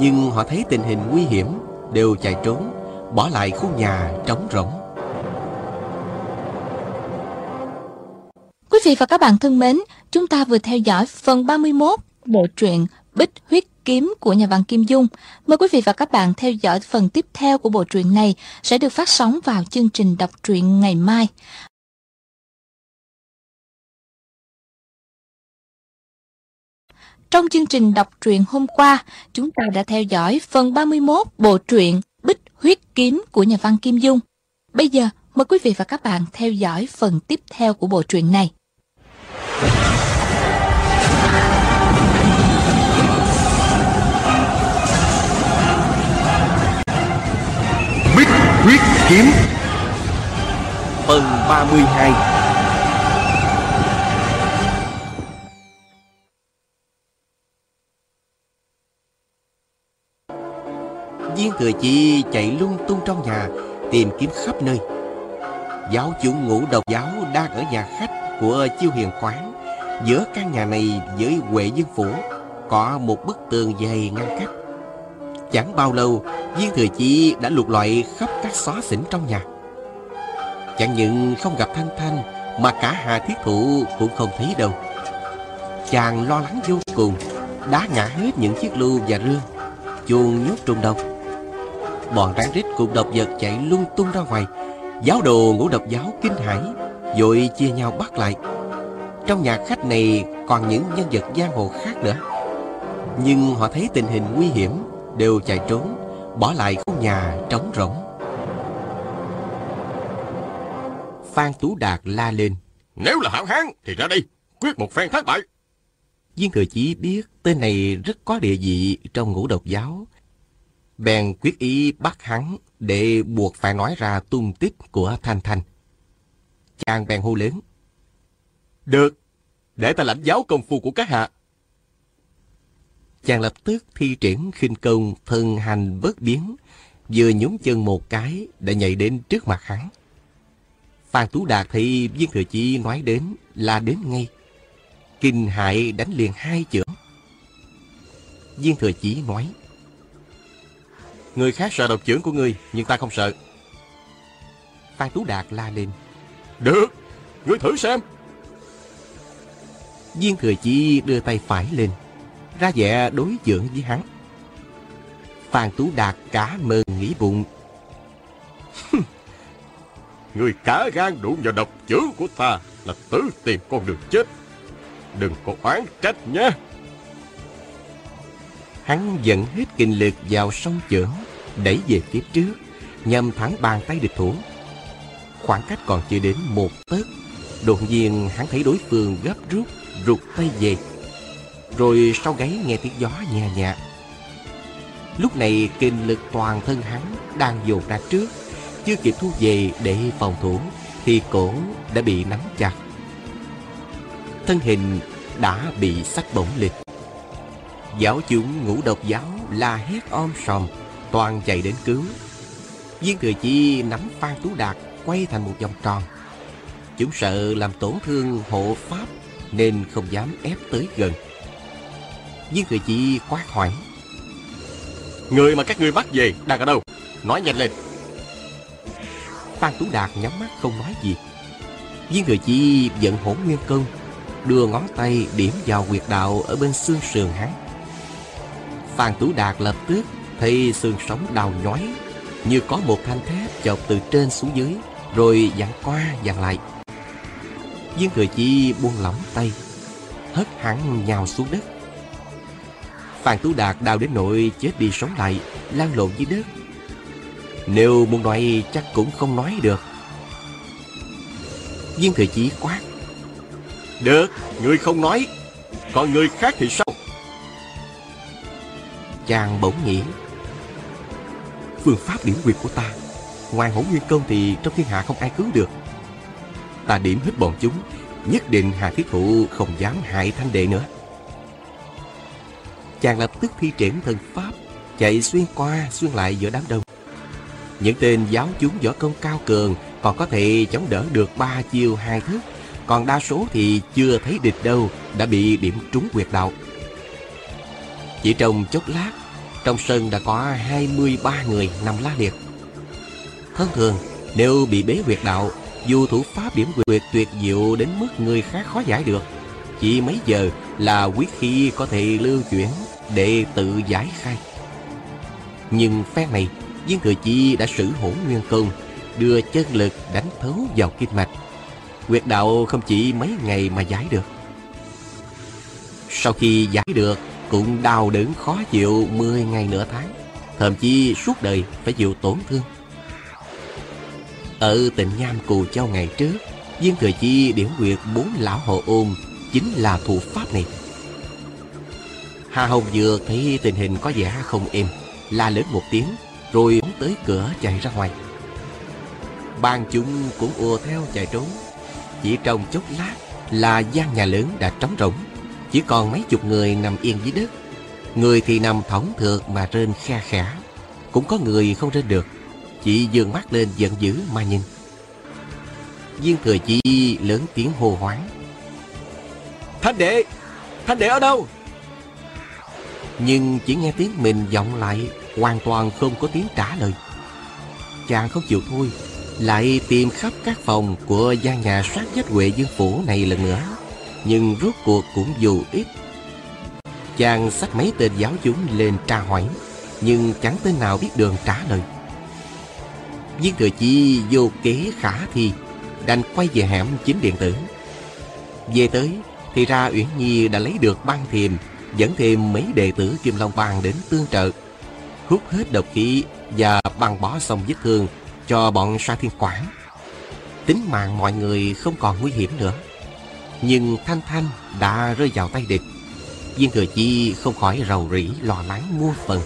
Nhưng họ thấy tình hình nguy hiểm, đều chạy trốn, bỏ lại khu nhà trống rỗng. Quý vị và các bạn thân mến, chúng ta vừa theo dõi phần 31 bộ truyện Bích Huyết Kiếm của nhà văn Kim Dung. Mời quý vị và các bạn theo dõi phần tiếp theo của bộ truyện này sẽ được phát sóng vào chương trình đọc truyện ngày mai. Trong chương trình đọc truyện hôm qua, chúng ta đã theo dõi phần 31 bộ truyện Bích Huyết Kiếm của nhà văn Kim Dung. Bây giờ, mời quý vị và các bạn theo dõi phần tiếp theo của bộ truyện này. Quyết kiếm Phần 32 Viên thừa chi chạy lung tung trong nhà, tìm kiếm khắp nơi. Giáo chủ ngũ độc giáo đang ở nhà khách của chiêu hiền quán. Giữa căn nhà này với Huệ Dương Phủ có một bức tường dày ngăn cách. Chẳng bao lâu, Viên Thừa Chi đã lục loại khắp các xóa xỉnh trong nhà. Chẳng những không gặp Thanh Thanh, mà cả Hà Thiết Thụ cũng không thấy đâu. Chàng lo lắng vô cùng, đá ngã hết những chiếc lưu và rương, chuồng nhốt trùng độc. Bọn rắn rít cùng độc vật chạy lung tung ra ngoài. Giáo đồ ngũ độc giáo kinh hãi, vội chia nhau bắt lại. Trong nhà khách này còn những nhân vật giang hồ khác nữa. Nhưng họ thấy tình hình nguy hiểm, đều chạy trốn, bỏ lại khu nhà trống rỗng. Phan Tú Đạt la lên. Nếu là hảo hán thì ra đây Quyết một phen thất bại Viên Thừa Chí biết tên này rất có địa vị trong ngũ độc giáo. Bèn quyết ý bắt hắn để buộc phải nói ra tung tích của Thanh Thanh. Chàng bèn hô lớn. Được Để ta lãnh giáo công phu của các hạ Chàng lập tức thi triển khinh công thân hành bất biến, vừa nhún chân một cái đã nhảy đến trước mặt hắn. Phan Tú Đạt thấy Viên Thừa Chi nói đến là đến ngay. Kinh hại đánh liền hai chưởng. Viên Thừa Chí nói. Người khác sợ độc trưởng của ngươi Nhưng ta không sợ Phan Tú Đạt la lên. Được Ngươi thử xem Viên Thừa Chi đưa tay phải lên, ra vẻ đối chưởng với hắn. Phan Tú Đạt cả mừng nghĩ bụng. Người cả gan đụng vào độc chướng của ta là tự tìm con đường chết. Đừng có oán trách nhé. Hắn dẫn hết kinh lực vào sông chưởng, đẩy về phía trước, nhằm thẳng bàn tay địch thủ. Khoảng cách còn chưa đến một tấc, đột nhiên hắn thấy đối phương gấp rút, rụt tay về. Rồi sau gáy nghe tiếng gió nhẹ nhẹ. Lúc này kinh lực toàn thân hắn đang dồn ra trước, chưa kịp thu về để phòng thủ, thì cổ đã bị nắm chặt. Thân hình đã bị sách bổng lịch. Giáo chúng ngũ độc giáo la hét om sòm, toàn chạy đến cứu. Viên Thừa Chi nắm Phan Tú Đạt quay thành một vòng tròn. Chúng sợ làm tổn thương hộ pháp nên không dám ép tới gần. Viên Thừa Chi quát hỏi. Người mà các ngươi bắt về đang ở đâu? Nói nhanh lên. Phan Tú Đạt nhắm mắt không nói gì. Viên Thừa Chi giận hỗn nguyên công, đưa ngón tay điểm vào quyệt đạo ở bên xương sườn hắn. Phan Tú Đạt lập tức thấy xương sống đau nhói, như có một thanh thép chọc từ trên xuống dưới, rồi dặn qua dặn lại. Viên Thừa Chi buông lỏng tay, hất hắn nhào xuống đất. Phan Tú Đạt đau đến nỗi chết đi sống lại, lăn lộn dưới đất. Nếu muốn nói chắc cũng không nói được. Viên Thừa Chí quát. Được, người không nói. Còn người khác thì sao? Chàng bỗng nghĩ. Phương pháp điểm quyệt của ta, ngoài hỗn nguyên công thì trong thiên hạ không ai cứu được. Ta điểm hết bọn chúng, nhất định Hà Thiết Thụ không dám hại thanh đệ nữa. Chàng lập tức thi triển thần pháp, chạy xuyên qua xuyên lại giữa đám đông. Những tên giáo chúng võ công cao cường còn có thể chống đỡ được ba chiêu hai thức, còn đa số thì chưa thấy địch đâu đã bị điểm trúng quyệt đạo. Chỉ trong chốc lát, trong sân đã có 23 người nằm la liệt. Thông thường, nếu bị bế quyệt đạo, dù thủ pháp điểm quyệt tuyệt diệu đến mức người khác khó giải được, chỉ mấy giờ là quyết khí có thể lưu chuyển để tự giải khai. Nhưng phen này, Viên Thừa Chi đã sử hỗn nguyên công, đưa chân lực đánh thấu vào kinh mạch. Quyệt đạo không chỉ mấy ngày mà giải được. Sau khi giải được, cũng đau đớn khó chịu 10 ngày nửa tháng, thậm chí suốt đời phải chịu tổn thương. Ở tỉnh Nham Cù Châu ngày trước, Viên Thừa Chi điểm quyệt bốn lão hộ ôm chính là thủ pháp này. Hà Hồng vừa thấy tình hình có vẻ không êm, la lớn một tiếng, rồi phóng tới cửa chạy ra ngoài. Ban chúng cũng ùa theo chạy trốn. Chỉ trong chốc lát là gian nhà lớn đã trống rỗng, chỉ còn mấy chục người nằm yên dưới đất. Người thì nằm thõng thượt mà rên khe khẽ, cũng có người không rên được, chỉ dường mắt lên giận dữ mà nhìn. Viên Thừa Chi lớn tiếng hô hoáng. Thanh đệ! Thanh đệ ở đâu? Nhưng chỉ nghe tiếng mình vọng lại Hoàn toàn không có tiếng trả lời. Chàng không chịu thôi, Lại tìm khắp các phòng Của gian nhà sát vách Huệ Dương Phủ này lần nữa. Nhưng rốt cuộc cũng dù ít. Chàng xách mấy tên giáo chúng lên tra hỏi, Nhưng chẳng tên nào biết đường trả lời. Viên thừa chi vô kế khả thi, Đành quay về hẻm chính điện tử. Về tới Thì ra Uyển Nhi đã lấy được băng thiềm Dẫn thêm mấy đệ tử Kim Long Bang đến tương trợ, Hút hết độc khí Và băng bó xong vết thương Cho bọn sa thiên quản Tính mạng mọi người không còn nguy hiểm nữa, Nhưng Thanh Thanh đã rơi vào tay địch. Viên Thừa Chi không khỏi rầu rĩ lo lắng muôn phần.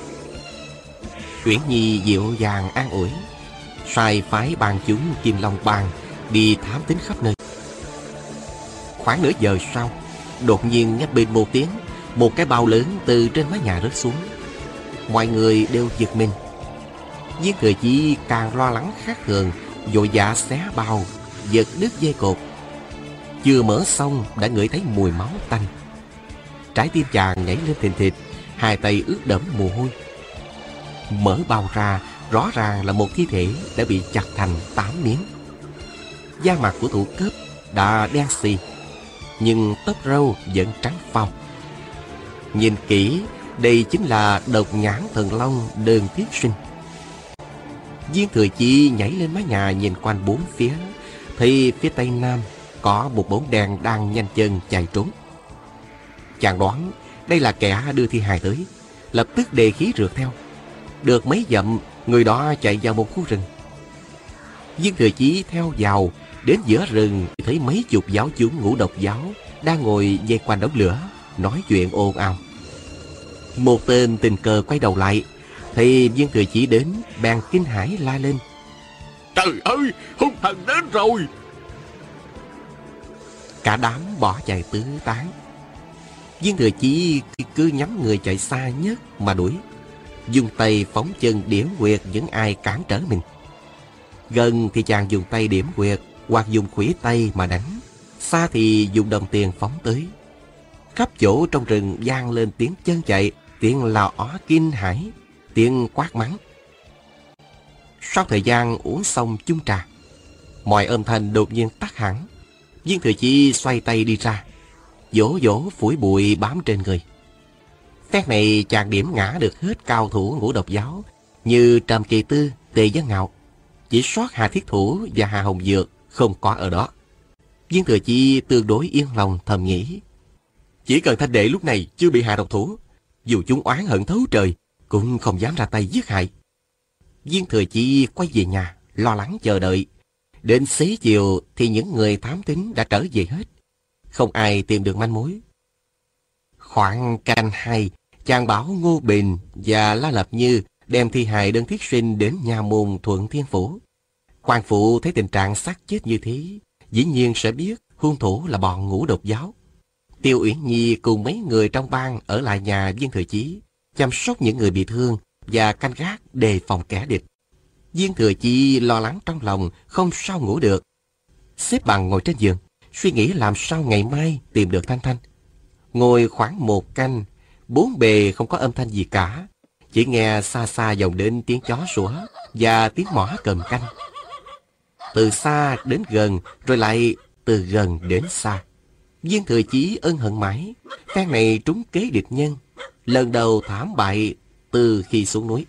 Uyển Nhi dịu dàng an ủi, Sai phái bàn chúng Kim Long Bang Đi thám tính khắp nơi. Khoảng nửa giờ sau, Đột nhiên nghe bên một tiếng một cái bao lớn từ trên mái nhà rớt xuống. Mọi người đều giật mình. Viên Thừa Chi càng lo lắng khác thường, Vội vã xé bao, Giật đứt dây cột. Chưa mở xong đã ngửi thấy mùi máu tanh. Trái tim chàng nhảy lên thình thịch, Hai tay ướt đẫm mồ hôi. Mở bao ra, Rõ ràng là một thi thể đã bị chặt thành tám miếng. Da mặt của thủ cướp đã đen xì, Nhưng tóc râu vẫn trắng phau. Nhìn kỹ Đây chính là độc nhãn thần long đơn thiết sinh. Viên thừa chi nhảy lên mái nhà nhìn quanh bốn phía, thì phía tây nam có một bóng đèn đang nhanh chân chạy trốn. Chàng đoán đây là kẻ đưa thi hài tới, lập tức đề khí rượt theo. Được mấy dặm, người đó chạy vào một khu rừng. Viên thừa chí theo vào, đến giữa rừng thì thấy mấy chục giáo chúng ngũ độc giáo đang ngồi dây quanh đống lửa, nói chuyện ồn ào. Một tên tình cờ quay đầu lại, thì viên thừa chí đến, bèn kinh hãi la lên. Trời ơi, hung thần đến rồi. Cả đám bỏ chạy tứ tán. Viên thừa chí cứ nhắm người chạy xa nhất mà đuổi. Dùng tay phóng chân điểm quyệt những ai cản trở mình. Gần thì chàng dùng tay điểm quyệt hoặc dùng khủy tay mà đánh. Xa thì dùng đồng tiền phóng tới. Khắp chỗ trong rừng vang lên tiếng chân chạy, tiếng lò ó kinh hãi, tiếng quát mắng. Sau thời gian uống xong chung trà, mọi âm thanh đột nhiên tắt hẳn. Viên thừa chi xoay tay đi ra, vỗ vỗ phủi bụi bám trên người. Phép này chàng điểm ngã được hết cao thủ ngũ độc giáo như Trầm Kỳ Tư, Tề Dân Ngạo. Chỉ sót Hà Thiết Thủ và Hà Hồng Dược không có ở đó. Viên Thừa Chi tương đối yên lòng thầm nghĩ. Chỉ cần thanh đệ lúc này chưa bị hạ độc thủ, dù chúng oán hận thấu trời, cũng không dám ra tay giết hại. Viên Thừa Chi quay về nhà, lo lắng chờ đợi. Đến xế chiều thì những người thám tính đã trở về hết. Không ai tìm được manh mối. Khoảng canh hai, chàng bảo Ngô Bình và La Lập Như đem thi hài đơn thiết sinh đến nhà môn Thuận Thiên Phủ. Quan phụ thấy tình trạng xác chết như thế, dĩ nhiên sẽ biết hung thủ là bọn ngũ độc giáo. Tiêu Uyển Nhi cùng mấy người trong bang ở lại nhà viên thừa chí, chăm sóc những người bị thương và canh gác đề phòng kẻ địch. Viên thừa chi lo lắng trong lòng, không sao ngủ được. Xếp bằng ngồi trên giường, suy nghĩ làm sao ngày mai tìm được Thanh Thanh. Ngồi khoảng một canh, bốn bề không có âm thanh gì cả. Chỉ nghe xa xa vọng đến tiếng chó sủa và tiếng mỏ cầm canh. Từ xa đến gần, rồi lại từ gần đến xa. Viên thừa chí ân hận mãi, phen này trúng kế địch nhân, lần đầu thảm bại từ khi xuống núi.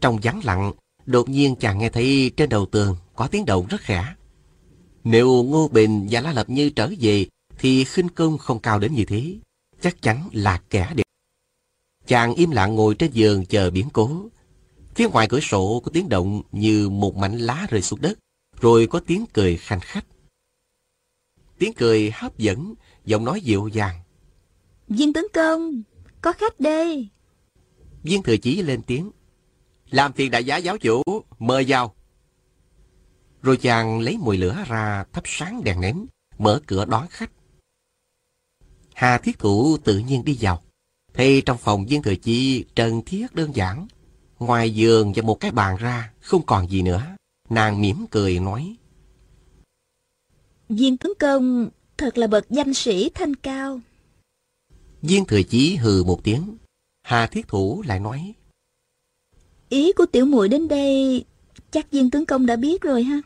Trong vắng lặng, đột nhiên chàng nghe thấy trên đầu tường có tiếng động rất khẽ. Nếu Ngô Bình và La Lập Như trở về, thì khinh công không cao đến như thế, chắc chắn là kẻ địch. Chàng im lặng ngồi trên giường chờ biến cố. Phía ngoài cửa sổ có tiếng động như một mảnh lá rơi xuống đất, rồi có tiếng cười khanh khách. Tiếng cười hấp dẫn, giọng nói dịu dàng. Viên tướng công, có khách đây. Viên thừa chí lên tiếng. Làm phiền đại giá giáo chủ, mời vào. Rồi chàng lấy mùi lửa ra thắp sáng đèn nến, mở cửa đón khách. Hà thiết thủ tự nhiên đi vào. Thì trong phòng viên thừa chi trần thiết đơn giản. Ngoài giường và một cái bàn ra, không còn gì nữa. Nàng mỉm cười nói. Viên tướng công thật là bậc danh sĩ thanh cao. Viên thừa chí hừ một tiếng. Hà thiết thủ lại nói. Ý của tiểu muội đến đây chắc viên tướng công đã biết rồi ha.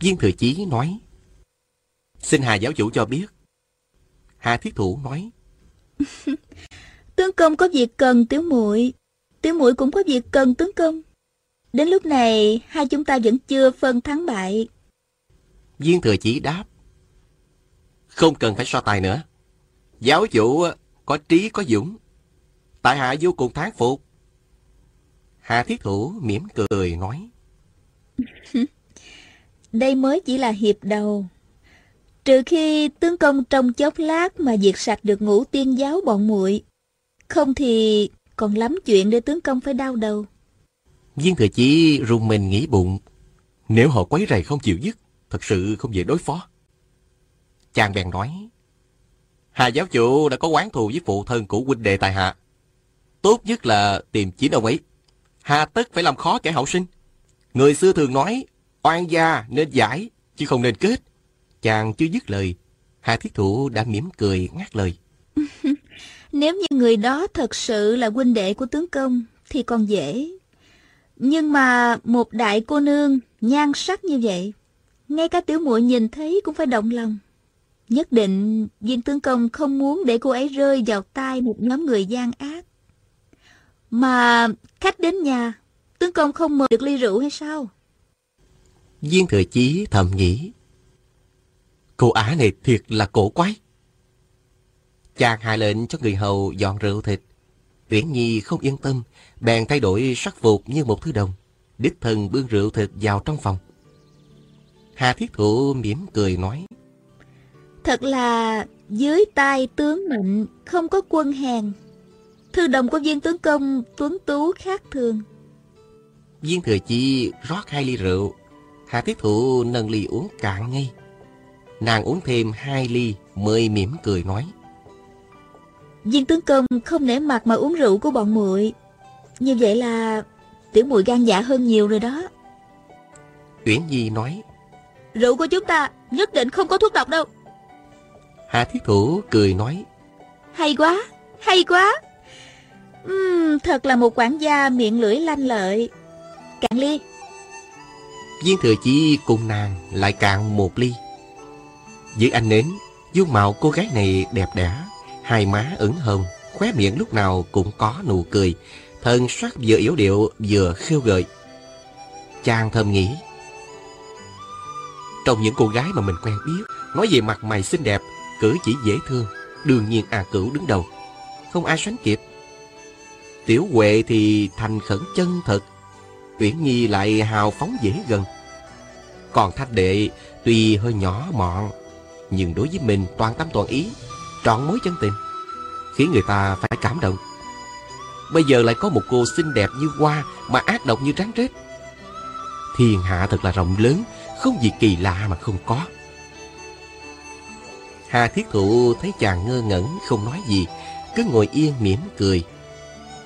Viên thừa chí nói. Xin Hà giáo chủ cho biết. Hà thiết thủ nói. [LAUGHS] tướng công có việc cần tiểu muội, tiểu muội cũng có việc cần tướng công. Đến lúc này hai chúng ta vẫn chưa phân thắng bại. Viên thừa chí đáp. Không cần phải so tài nữa. Giáo chủ có trí có dũng. Tại hạ vô cùng thán phục. Hạ thiết thủ mỉm cười nói. [LAUGHS] Đây mới chỉ là hiệp đầu. Trừ khi tướng công trong chốc lát mà diệt sạch được ngũ tiên giáo bọn muội Không thì còn lắm chuyện để tướng công phải đau đầu. Viên thừa chí rùng mình nghĩ bụng. Nếu họ quấy rầy không chịu dứt, thật sự không dễ đối phó. Chàng bèn nói. Hà giáo chủ đã có quán thù với phụ thân của huynh đệ tại hạ. Tốt nhất là tìm chiến ông ấy. Hà tất phải làm khó kẻ hậu sinh. Người xưa thường nói, oan gia nên giải, chứ không nên kết. Chàng chưa dứt lời, Hà Thiết Thụ đã mỉm cười ngắt lời. [LAUGHS] Nếu như người đó thật sự là huynh đệ của tướng công, thì còn dễ. Nhưng mà một đại cô nương nhan sắc như vậy, ngay cả tiểu muội nhìn thấy cũng phải động lòng. Nhất định viên tướng công không muốn để cô ấy rơi vào tay một nhóm người gian ác. Mà khách đến nhà, tướng công không mời được ly rượu hay sao? Viên thừa chí thầm nghĩ. Cô á này thiệt là cổ quái. Chàng hạ lệnh cho người hầu dọn rượu thịt. Uyển Nhi không yên tâm, bèn thay đổi sắc phục như một thứ đồng. Đích thân bưng rượu thịt vào trong phòng. Hà Thiết Thụ mỉm cười nói. Thật là dưới tay tướng mệnh không có quân hèn. Thư đồng của viên tướng công tuấn tú khác thường. Viên thừa chi rót hai ly rượu. Hà Thiết Thụ nâng ly uống cạn ngay. Nàng uống thêm hai ly mới mỉm cười nói. Viên tướng công không nể mặt mà uống rượu của bọn muội. Như vậy là tiểu muội gan dạ hơn nhiều rồi đó. Uyển Nhi nói. Rượu của chúng ta nhất định không có thuốc độc đâu. Hà Thiết Thủ cười nói. Hay quá, hay quá. Uhm, thật là một quản gia miệng lưỡi lanh lợi. Cạn ly. Viên thừa chi cùng nàng lại cạn một ly. Dưới ánh nến, dung mạo cô gái này đẹp đẽ, hai má ửng hồng, khóe miệng lúc nào cũng có nụ cười, thân sắc vừa yếu điệu vừa khêu gợi. Chàng thầm nghĩ. Trong những cô gái mà mình quen biết, nói về mặt mày xinh đẹp, cử chỉ dễ thương, đương nhiên A Cửu đứng đầu, không ai sánh kịp. Tiểu Huệ thì thành khẩn chân thật, Uyển Nhi lại hào phóng dễ gần. Còn Thanh Đệ tuy hơi nhỏ mọn, nhưng đối với mình toàn tâm toàn ý, trọn mối chân tình, khiến người ta phải cảm động. Bây giờ lại có một cô xinh đẹp như hoa mà ác độc như rắn rết. Thiên hạ thật là rộng lớn, không gì kỳ lạ mà không có. Hà Thiết Thụ thấy chàng ngơ ngẩn không nói gì, cứ ngồi yên mỉm cười.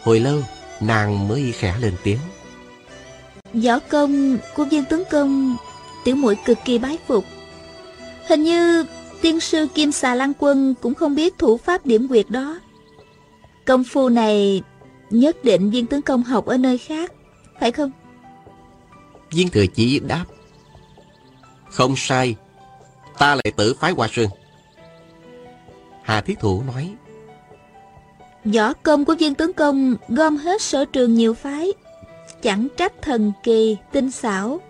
Hồi lâu, nàng mới khẽ lên tiếng. Võ công của viên tướng công, tiểu muội cực kỳ bái phục. Hình như tiên sư Kim Xà Lan Quân cũng không biết thủ pháp điểm quyệt đó. Công phu này nhất định viên tướng công học ở nơi khác, phải không? Viên thừa chỉ đáp. Không sai, ta lại tử phái Hoa Sơn. Hà Thiết Thủ nói. Võ công của viên tướng công gom hết sở trường nhiều phái, chẳng trách thần kỳ, tinh xảo.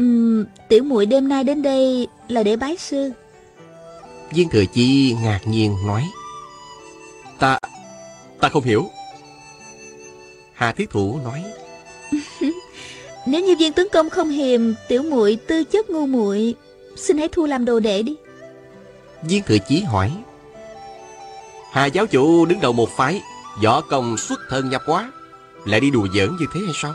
Uhm, tiểu muội đêm nay đến đây là để bái sư. Viên Thừa Chi ngạc nhiên nói. Ta, ta không hiểu. Hà Thiết Thủ nói. [LAUGHS] Nếu như viên tướng công không hiềm, tiểu muội tư chất ngu muội, xin hãy thu làm đồ đệ đi. Viên Thừa Chí hỏi. Hà giáo chủ đứng đầu một phái, võ công xuất thân nhập quá, lại đi đùa giỡn như thế hay sao?